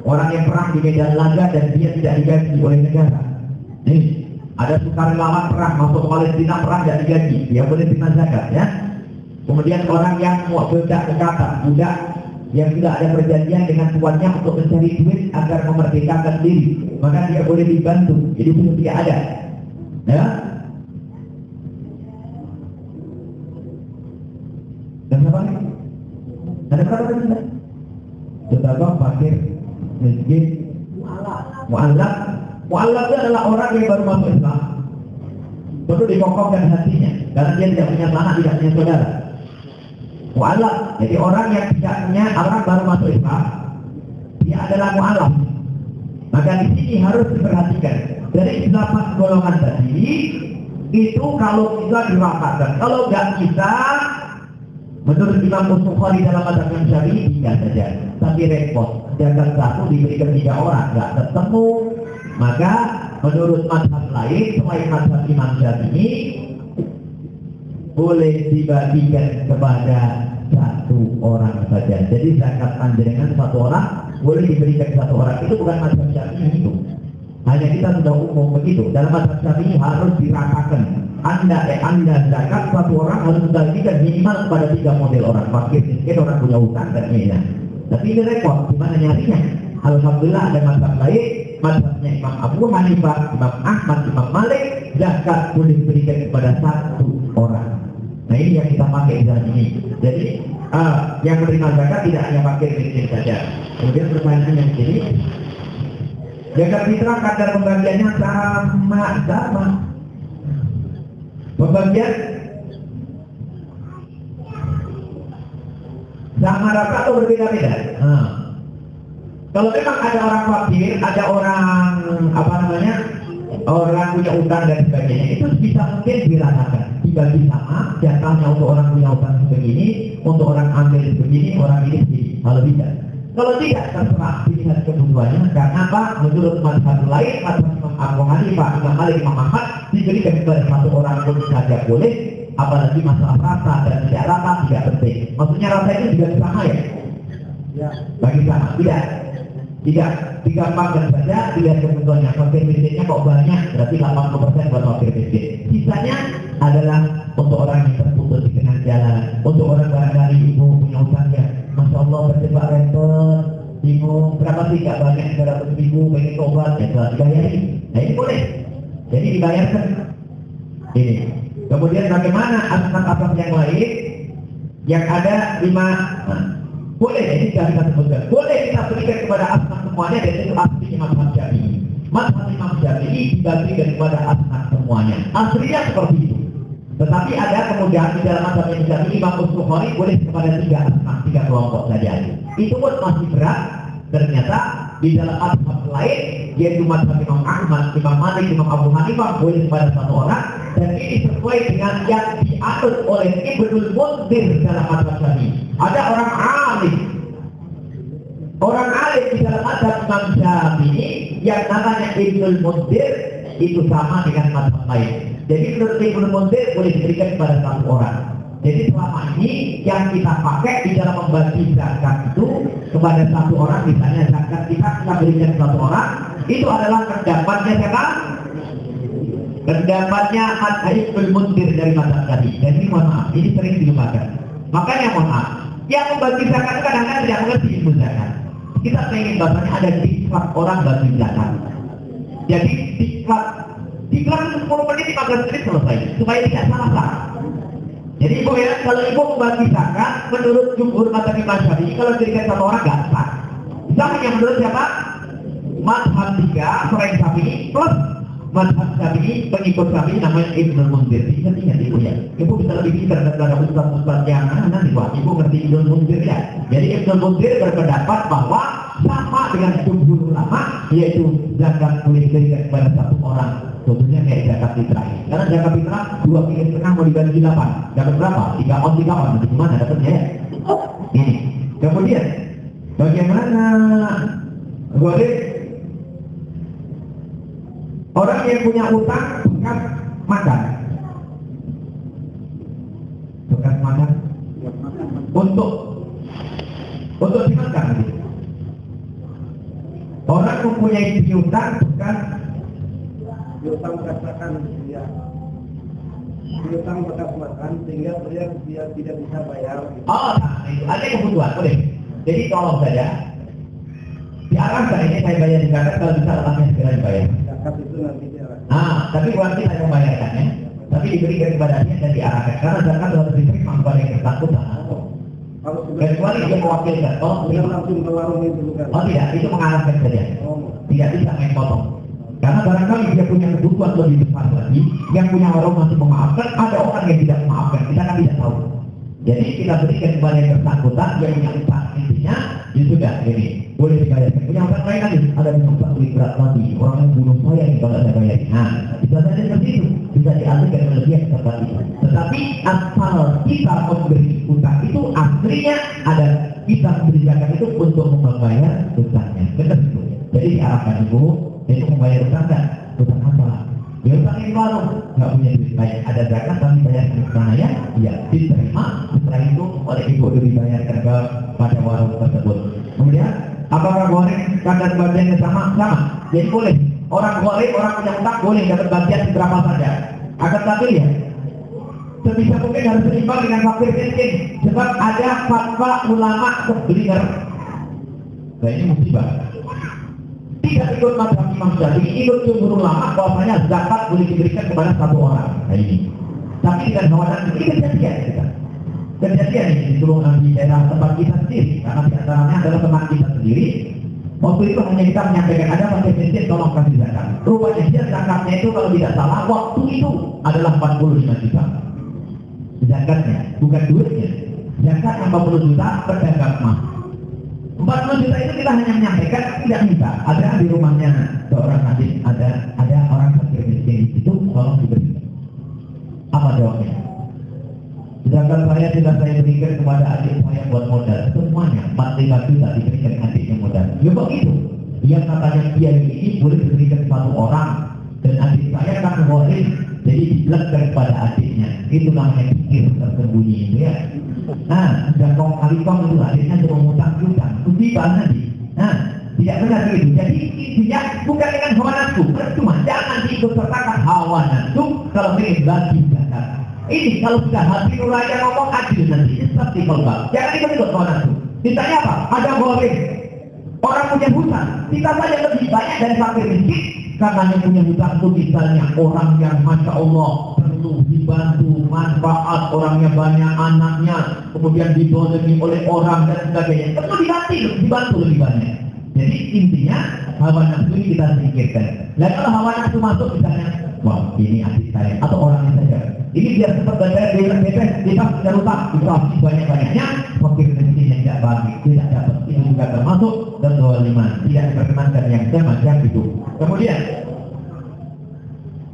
orang yang perang di medan laga dan dia tidak digaji oleh negara nih ada sukarelawan perang masuk Palestina perang tidak digaji dia boleh terima zakat ya Kemudian orang yang mau budak kekatan, budak yang tidak ada perjanjian dengan tuannya untuk mencari duit agar memerdekakan diri, maka dia boleh dibantu. Jadi itu tidak ada. Ya. Dan apa lagi? Ada berapa sudah? Betapa fakir, miskin, mu'alaf. Mu'alaf itu adalah orang yang baru masuk Islam. Perlu dikokohkan hatinya, karena dia tidak punya anak, tidak punya saudara. Mu'alaf. Jadi orang yang tidak punya orang baru masuk Islam, dia adalah mu'alaf. Maka di sini harus diperhatikan. Dari delapan golongan tadi, itu kalau bisa dirapatkan. Kalau nggak bisa, menurut Imam Bukhari dalam mazhab Imam Syafi'i tidak saja. Tapi repot. Jangan satu diberikan tiga orang, nggak ketemu. Maka menurut mazhab lain, selain mazhab Imam Syafi'i, boleh dibagikan kepada satu orang saja. Jadi zakat panjenengan satu orang boleh diberikan satu orang. Itu bukan mazhab syafi'i itu. Hanya kita sudah umum begitu. Dalam mazhab syafi'i harus diratakan. Anda eh Anda zakat satu orang harus dibagikan minimal kepada tiga model orang. Fakir miskin orang punya hutang dan ini. Tapi ini repot. Gimana nyarinya? Alhamdulillah ada mazhab lain. Mazhabnya Imam Abu Hanifah, Imam Ahmad, Imam Malik, zakat boleh diberikan kepada satu orang. Nah ini yang kita pakai di dalam ini. Jadi uh, yang menerima zakat tidak hanya pakai miskin saja. Kemudian pertanyaan yang ini, zakat fitrah kadar pembagiannya sama sama. Pembagian Sama rata atau berbeda-beda? Nah. Kalau memang ada orang fakir, ada orang apa namanya, orang punya utang dan sebagainya, itu bisa mungkin diratakan, dibagi sama, jatahnya untuk orang punya utang sebegini, untuk orang ambil sebegini, orang ini begini, kalau bisa. Kalau tidak terserah pilihan keduanya, karena apa? Menurut mazhab lain, mazhab Imam Abu Hanifah, Imam Malik, Imam Ahmad, diberikan kepada satu orang pun saja boleh, apalagi masalah rasa dan tidak rasa tidak penting. Maksudnya rasa itu juga sama ya? Ya. Bagi sama, tidak. Tidak, digampangkan saja dilihat ketentuannya. Fakir miskinnya kok banyak, berarti 80% buat fakir miskin. Sisanya adalah untuk orang yang terputus di tengah jalan, untuk orang barangkali ibu punya utangnya. Masya Allah terjebak rentet, bingung, berapa sih gak banyak 300 ribu, pengen tobat, ya telah dibayari. Nah ini boleh. Jadi dibayarkan. Ini. Kemudian bagaimana asnaf-asnaf yang lain yang ada lima nah, boleh jadi tidak kita sebutkan boleh kita berikan kepada asnaf semuanya dan itu aslinya mazhab syafi'i mazhab imam syafi'i dibagi daripada asnaf semuanya. Aslinya seperti itu. Tetapi ada kemudian di dalam mazhab imam syafi'i imam Bukhari boleh kepada tiga asnaf tiga kelompok saja. Itu pun masih berat. Ternyata di dalam mazhab lain yaitu mazhab Imam Ahmad, Imam Malik, Imam Abu Hanifah boleh kepada satu orang dan ini sesuai dengan yang diatur oleh Ibnul Mundir dalam mazhab Syafi'i. Ada orang alim, orang alim di dalam mazhab Imam Syafi'i yang namanya Ibnul Mundir itu sama dengan mazhab lain. Jadi menurut Ibnul Mundir boleh diberikan kepada satu orang. Jadi selama ini yang kita pakai di dalam membagi zakat itu kepada satu orang, misalnya zakat kita kita berikan satu orang, itu adalah pendapatnya siapa? Pendapatnya Mundir dari mazhab tadi. Ini mohon maaf, ini sering dilupakan. Makanya mohon maaf, yang membagi zakat kadang-kadang tidak mengerti ilmu zakat. Kita pengen bahasanya ada diklat orang bagi zakat. Jadi diklat, diklat itu 10 menit 15 menit selesai, supaya tidak salah-salah. Jadi ibu ya, kalau ibu membagi zakat, menurut jumhur mata Imam Syafi'i, kalau diberikan satu orang gak sah. Yang menurut siapa? Madhab tiga, selain Syafi'i, plus Madhab Syafi'i, pengikut Syafi'i namanya Ibnu Munzir. Bisa ingat ibu ya. Ibu bisa lebih pintar daripada ustaz-ustaz yang mana nanti wah, ibu ngerti Ibnu Munzir ya. Jadi Ibnu Munzir berpendapat bahwa sama dengan jumhur ulama, yaitu zakat boleh diberikan kepada satu orang Contohnya kayak zakat fitrah. Karena zakat fitrah dua kilo setengah mau dibagi delapan. Dapat berapa? Tiga on tiga on. Nanti gimana dapatnya ya? Ini. Kemudian bagaimana boleh orang yang punya utang bekas makan? Bekas makan untuk untuk dimakan. Orang mempunyai piutang bekas piutang merasakan dia piutang bekas makan sehingga dia dia tidak bisa bayar gitu. Oh, nah, itu ada kebutuhan, boleh. Jadi tolong saja diarahkan ini saya bayar di zakat kalau bisa letaknya segera dibayar. zakat itu nanti dia Nah, tapi bukan kita yang membayarkannya, tapi diberikan kepadanya dan diarahkan. Karena zakat harus diterima kepada yang bersangkutan. Kecuali dia mewakilkan, oh, dia langsung ke warung itu bukan oh tidak, itu mengarahkan saja. oh Tidak bisa main potong. Karena barangkali dia punya kebutuhan lebih besar lagi, yang punya warung masih memaafkan, ada orang yang tidak memaafkan, kita kan tidak tahu. Jadi kita berikan kepada yang bersangkutan, yang punya utang intinya, ya sudah, ini boleh dibayarkan. Punya utang lain lagi, ada yang utang lebih berat lagi, orang yang bunuh saya yang kalau saya bayar. Nah, bisa saja seperti itu, bisa dialihkan oleh dia seperti itu. Tetapi asal kita memberi utang itu aslinya ada kita zakat itu untuk membayar utangnya. Benar itu. Jadi diarahkan ibu, itu membayar utang kan? Utang apa? Ya utang ini warung, nggak punya duit banyak. Ada zakat tapi bayar ke saya, ya diterima. Setelah itu oleh ibu itu dibayarkan ke pada warung tersebut. Kemudian apakah goreng kadar bagiannya sama? Sama. Jadi boleh. Orang goreng, orang punya utang boleh dapat bagian berapa saja. Akan tapi ya, sebisa mungkin harus seimbang dengan fakir miskin. Sebab ada fatwa ulama keblinger. Nah ini musibah tidak ikut mazhab Imam Syafi'i, ikut jumhur ulama bahwasanya zakat boleh diberikan kepada satu orang. Nah ini. Tapi dengan khawatir ini kejadian kita. Kejadian ini di di daerah tempat kita sendiri, karena di antaranya adalah teman kita sendiri. Waktu itu hanya kita menyampaikan ada pakai cincin tolong kasih zakat. Rupanya dia zakatnya itu kalau tidak salah waktu itu adalah 45 juta. Zakatnya, bukan duitnya. zakat 40 juta pedagang emas 40 juta itu kita hanya menyampaikan tidak minta. Ada di rumahnya seorang adik ada ada orang fakir miskin di situ tolong diberi. Apa jawabnya? Sedangkan saya sudah saya berikan kepada adik saya buat modal. Semuanya 45 juta diberikan adiknya modal. Ya begitu. Yang katanya kiai ini boleh diberikan satu orang dan adik saya kan waris jadi dijelaskan kepada adiknya. Itu namanya pikir tersembunyi itu ya. Nah dan kong kali kong itu adiknya sudah ngutang utang musibah nanti nah tidak benar begitu jadi intinya bukan dengan hawa nafsu percuma jangan diikut sertakan hawa nafsu kalau ingin bagi zakat. Ini kalau sudah hati nurani ngomong adil nanti. Seperti kolbal jangan ikut ikut hawa nafsu misalnya apa? Ada boleh. Orang punya hutang. Kita saja lebih banyak dari fakir miskin karena yang punya hutang itu misalnya orang yang masya Allah perlu dibantu manfaat orangnya banyak anaknya kemudian didolimi oleh orang dan sebagainya. Perlu dibantu dibantu lebih banyak. Jadi intinya hawa nafsu ini kita singkirkan dan kalau hawa nafsu masuk misalnya wah ini adik saya atau orangnya saja. Ini biar cepat bayar dia bebas kita tidak itu habis banyak banyaknya fakir miskin yang tidak bagi tidak dapat. Ini juga termasuk dan dua lima tidak diperkenankan yang semacam itu. Kemudian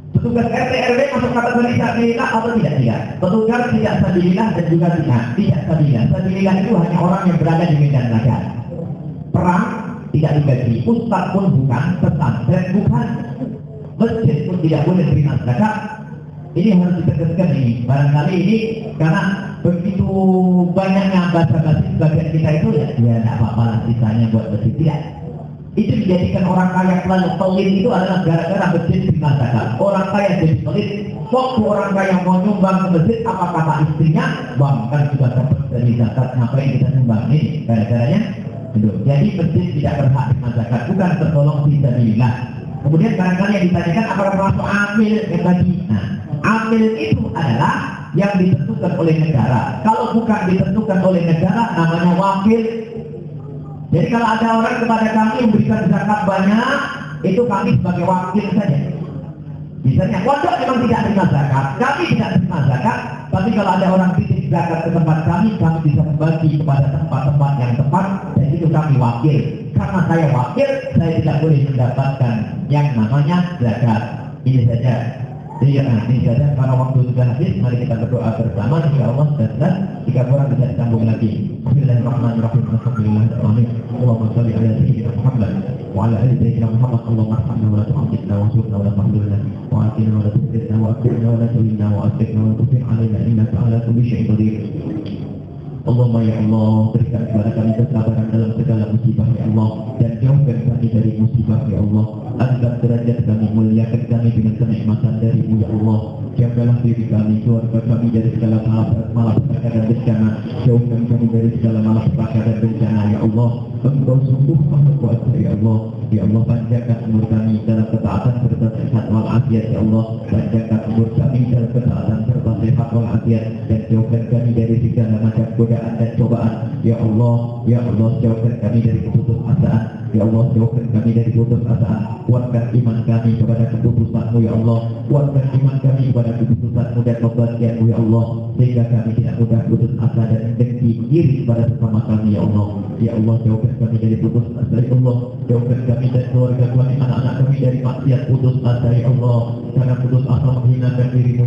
Petugas RT RW masuk kategori sabilillah atau tidak? Tidak? Petugas tidak sabilillah dan juga tidak tidak sabilillah. Sabilillah itu hanya orang yang berada di medan laga. Perang tidak digaji, ustaz pun bukan, pesantren bukan, masjid pun tidak boleh terima zakat. Ini harus ditegaskan ini. Barangkali ini karena begitu banyaknya bahasa-bahasa sebagian kita itu ya, ya tidak apa-apa lah sisanya buat masjid tidak itu dijadikan orang kaya selalu pelit itu adalah gara-gara masjid dimasakan. Orang kaya jadi pelit. Waktu orang kaya mau nyumbang ke masjid, apa kata istrinya? Bang, kan sudah dapat dari zakat, ngapain kita nyumbang ini? Gara-garanya. Jadi masjid tidak berhak dimasakan, bukan tertolong fisabilillah. Kemudian barangkali yang ditanyakan apakah termasuk amil yang tadi? Nah, amil itu adalah yang ditentukan oleh negara. Kalau bukan ditentukan oleh negara, namanya wakil jadi kalau ada orang kepada kami memberikan zakat banyak, itu kami sebagai wakil saja. Misalnya, pondok memang tidak terima zakat, kami tidak terima zakat, tapi kalau ada orang titip zakat ke tempat kami, kami bisa membagi kepada tempat-tempat yang tepat, kami wakil. Karena saya wakil, saya tidak boleh mendapatkan yang namanya zakat. Ini saja. Iya, ini saja karena waktu sudah habis, mari kita berdoa bersama, insya Allah dan jika kurang bisa disambung lagi. Bismillahirrahmanirrahim. Allahumma salli ala sayyidina Muhammad wa ala. Allahumma ya Allah berikan kepada kami kesabaran dalam segala musibah ya Allah dan jauhkan kami dari musibah ya Allah. Angkat derajat kami muliakan kami dengan kenikmatan darimu ya Allah. Jagalah diri kami keluarga kami dari segala malapetaka dan bencana. Jauhkan kami dari segala malapetaka dan bencana ya Allah. Engkau sungguh maha kuasa ya Allah. Ya Allah panjangkan umur kami dalam ketaatan serta sehat walafiat ya Allah. Panjangkan umur kami dalam ketaatan serta sehat walafiat. Dan jauhkan kami dari segala macam godaan dan cobaan. Ya Allah ya Allah jauhkan kami dari keputusasaan ya Allah jauhkan kami dari putusasaan kuatkan iman kami kepada keputusanmu ya Allah. Kuatkan iman kami kepada keputusanmu dan pembagianmu ya Allah. Sehingga kami tidak mudah putus asa dan dengki iri kepada sesama kami ya Allah. Ya Allah jauhkan kami dari putus asa ya Allah. Jauhkan kami dan keluarga kami anak-anak kami dari maksiat putus asa ya Allah. Karena putus asa menghinakan dirimu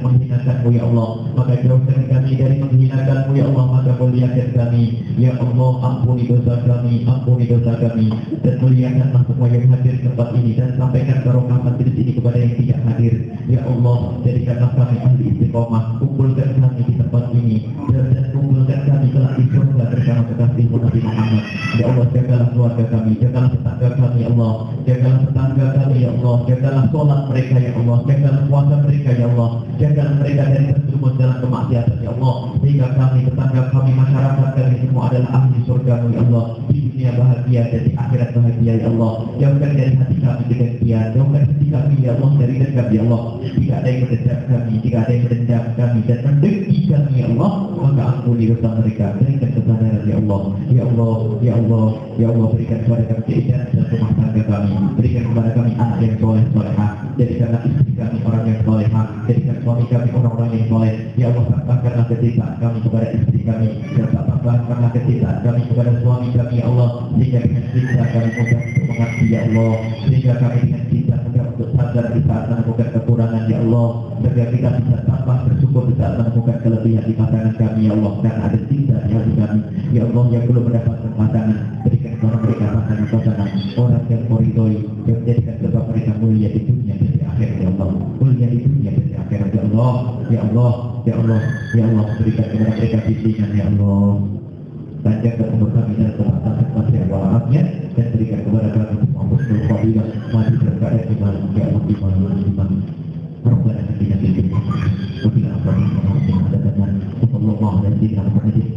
menghinakanmu ya Allah. Maka jauhkan kami dari menghinakanmu ya Allah maka muliakan kami ya Allah ampuni dosa kami ampuni dosa kami. Dan muliakanlah semua yang hadir di tempat ini dan sampaikan barokah majelis ini kepada yang tidak hadir. Ya Allah jadikanlah kami ahli istiqomah. Kumpulkan kami di tempat ini. Dan kumpulkan kami kelak di surga bersama kekasihmu Nabi Muhammad. Ya Allah jagalah keluarga kami jagalah tetangga kami ya Allah jagalah tetangga kami ya Allah jagalah sholat mereka ya Allah jagalah puasa mereka ya Allah jagalah mereka dari terjerumus dalam kemaksiatan ya Allah sehingga kami tetangga kami masyarakat kami semua adalah ahli surgamu ya Allah dunia bahagia dan di akhirat bahagia ya Allah. Jauhkan dari hati kami kedengkian jauhkan hati kami ya Allah dari dendam ya Allah. Tidak ada yang mendendam kami tidak ada yang mendendam kami. Dan mendengki kami ya Allah maka ampuni dosa mereka. Berikan kesadaran ya Allah. Ya Allah ya Allah ya Allah berikan kepada kami keindahan dan rumah tangga kami. Berikan kepada kami anak yang soleh solehah jadikanlah istri kami orang yang solehah. Jadikan suami kami orang-orang yang soleh ya Allah tambahkanlah kecintaan kami kepada istri kami dan tambahkanlah kecintaan kami kepada suami kami ya Allah sehingga dengan cinta kami mudah untuk mengerti ya Allah. Sehingga kami dengan cinta mudah untuk sadar di saat menemukan kekurangan ya Allah. Sehingga kita bisa tambah bersyukur di saat menemukan kelebihan di pasangan kami ya Allah. Dan ada cinta di hati kami ya Allah yang belum mendapatkan pasangan berikan kepada mereka pasangan-pasangan orang yang meridhoi yang menjadikan Allah ya Allah ya Allah ya Allah berikan kepada mereka bimbingan ya Allah panjangkan umur kami dan kematangan masih walaupnya dan berikan kepada kami semua husnul fadilah mati berkata di malam ya Allah di malam di malam ربنا اتنا في الدنيا وفي الاخره حسنه وقنا عذاب النار وصلى الله على سيدنا محمد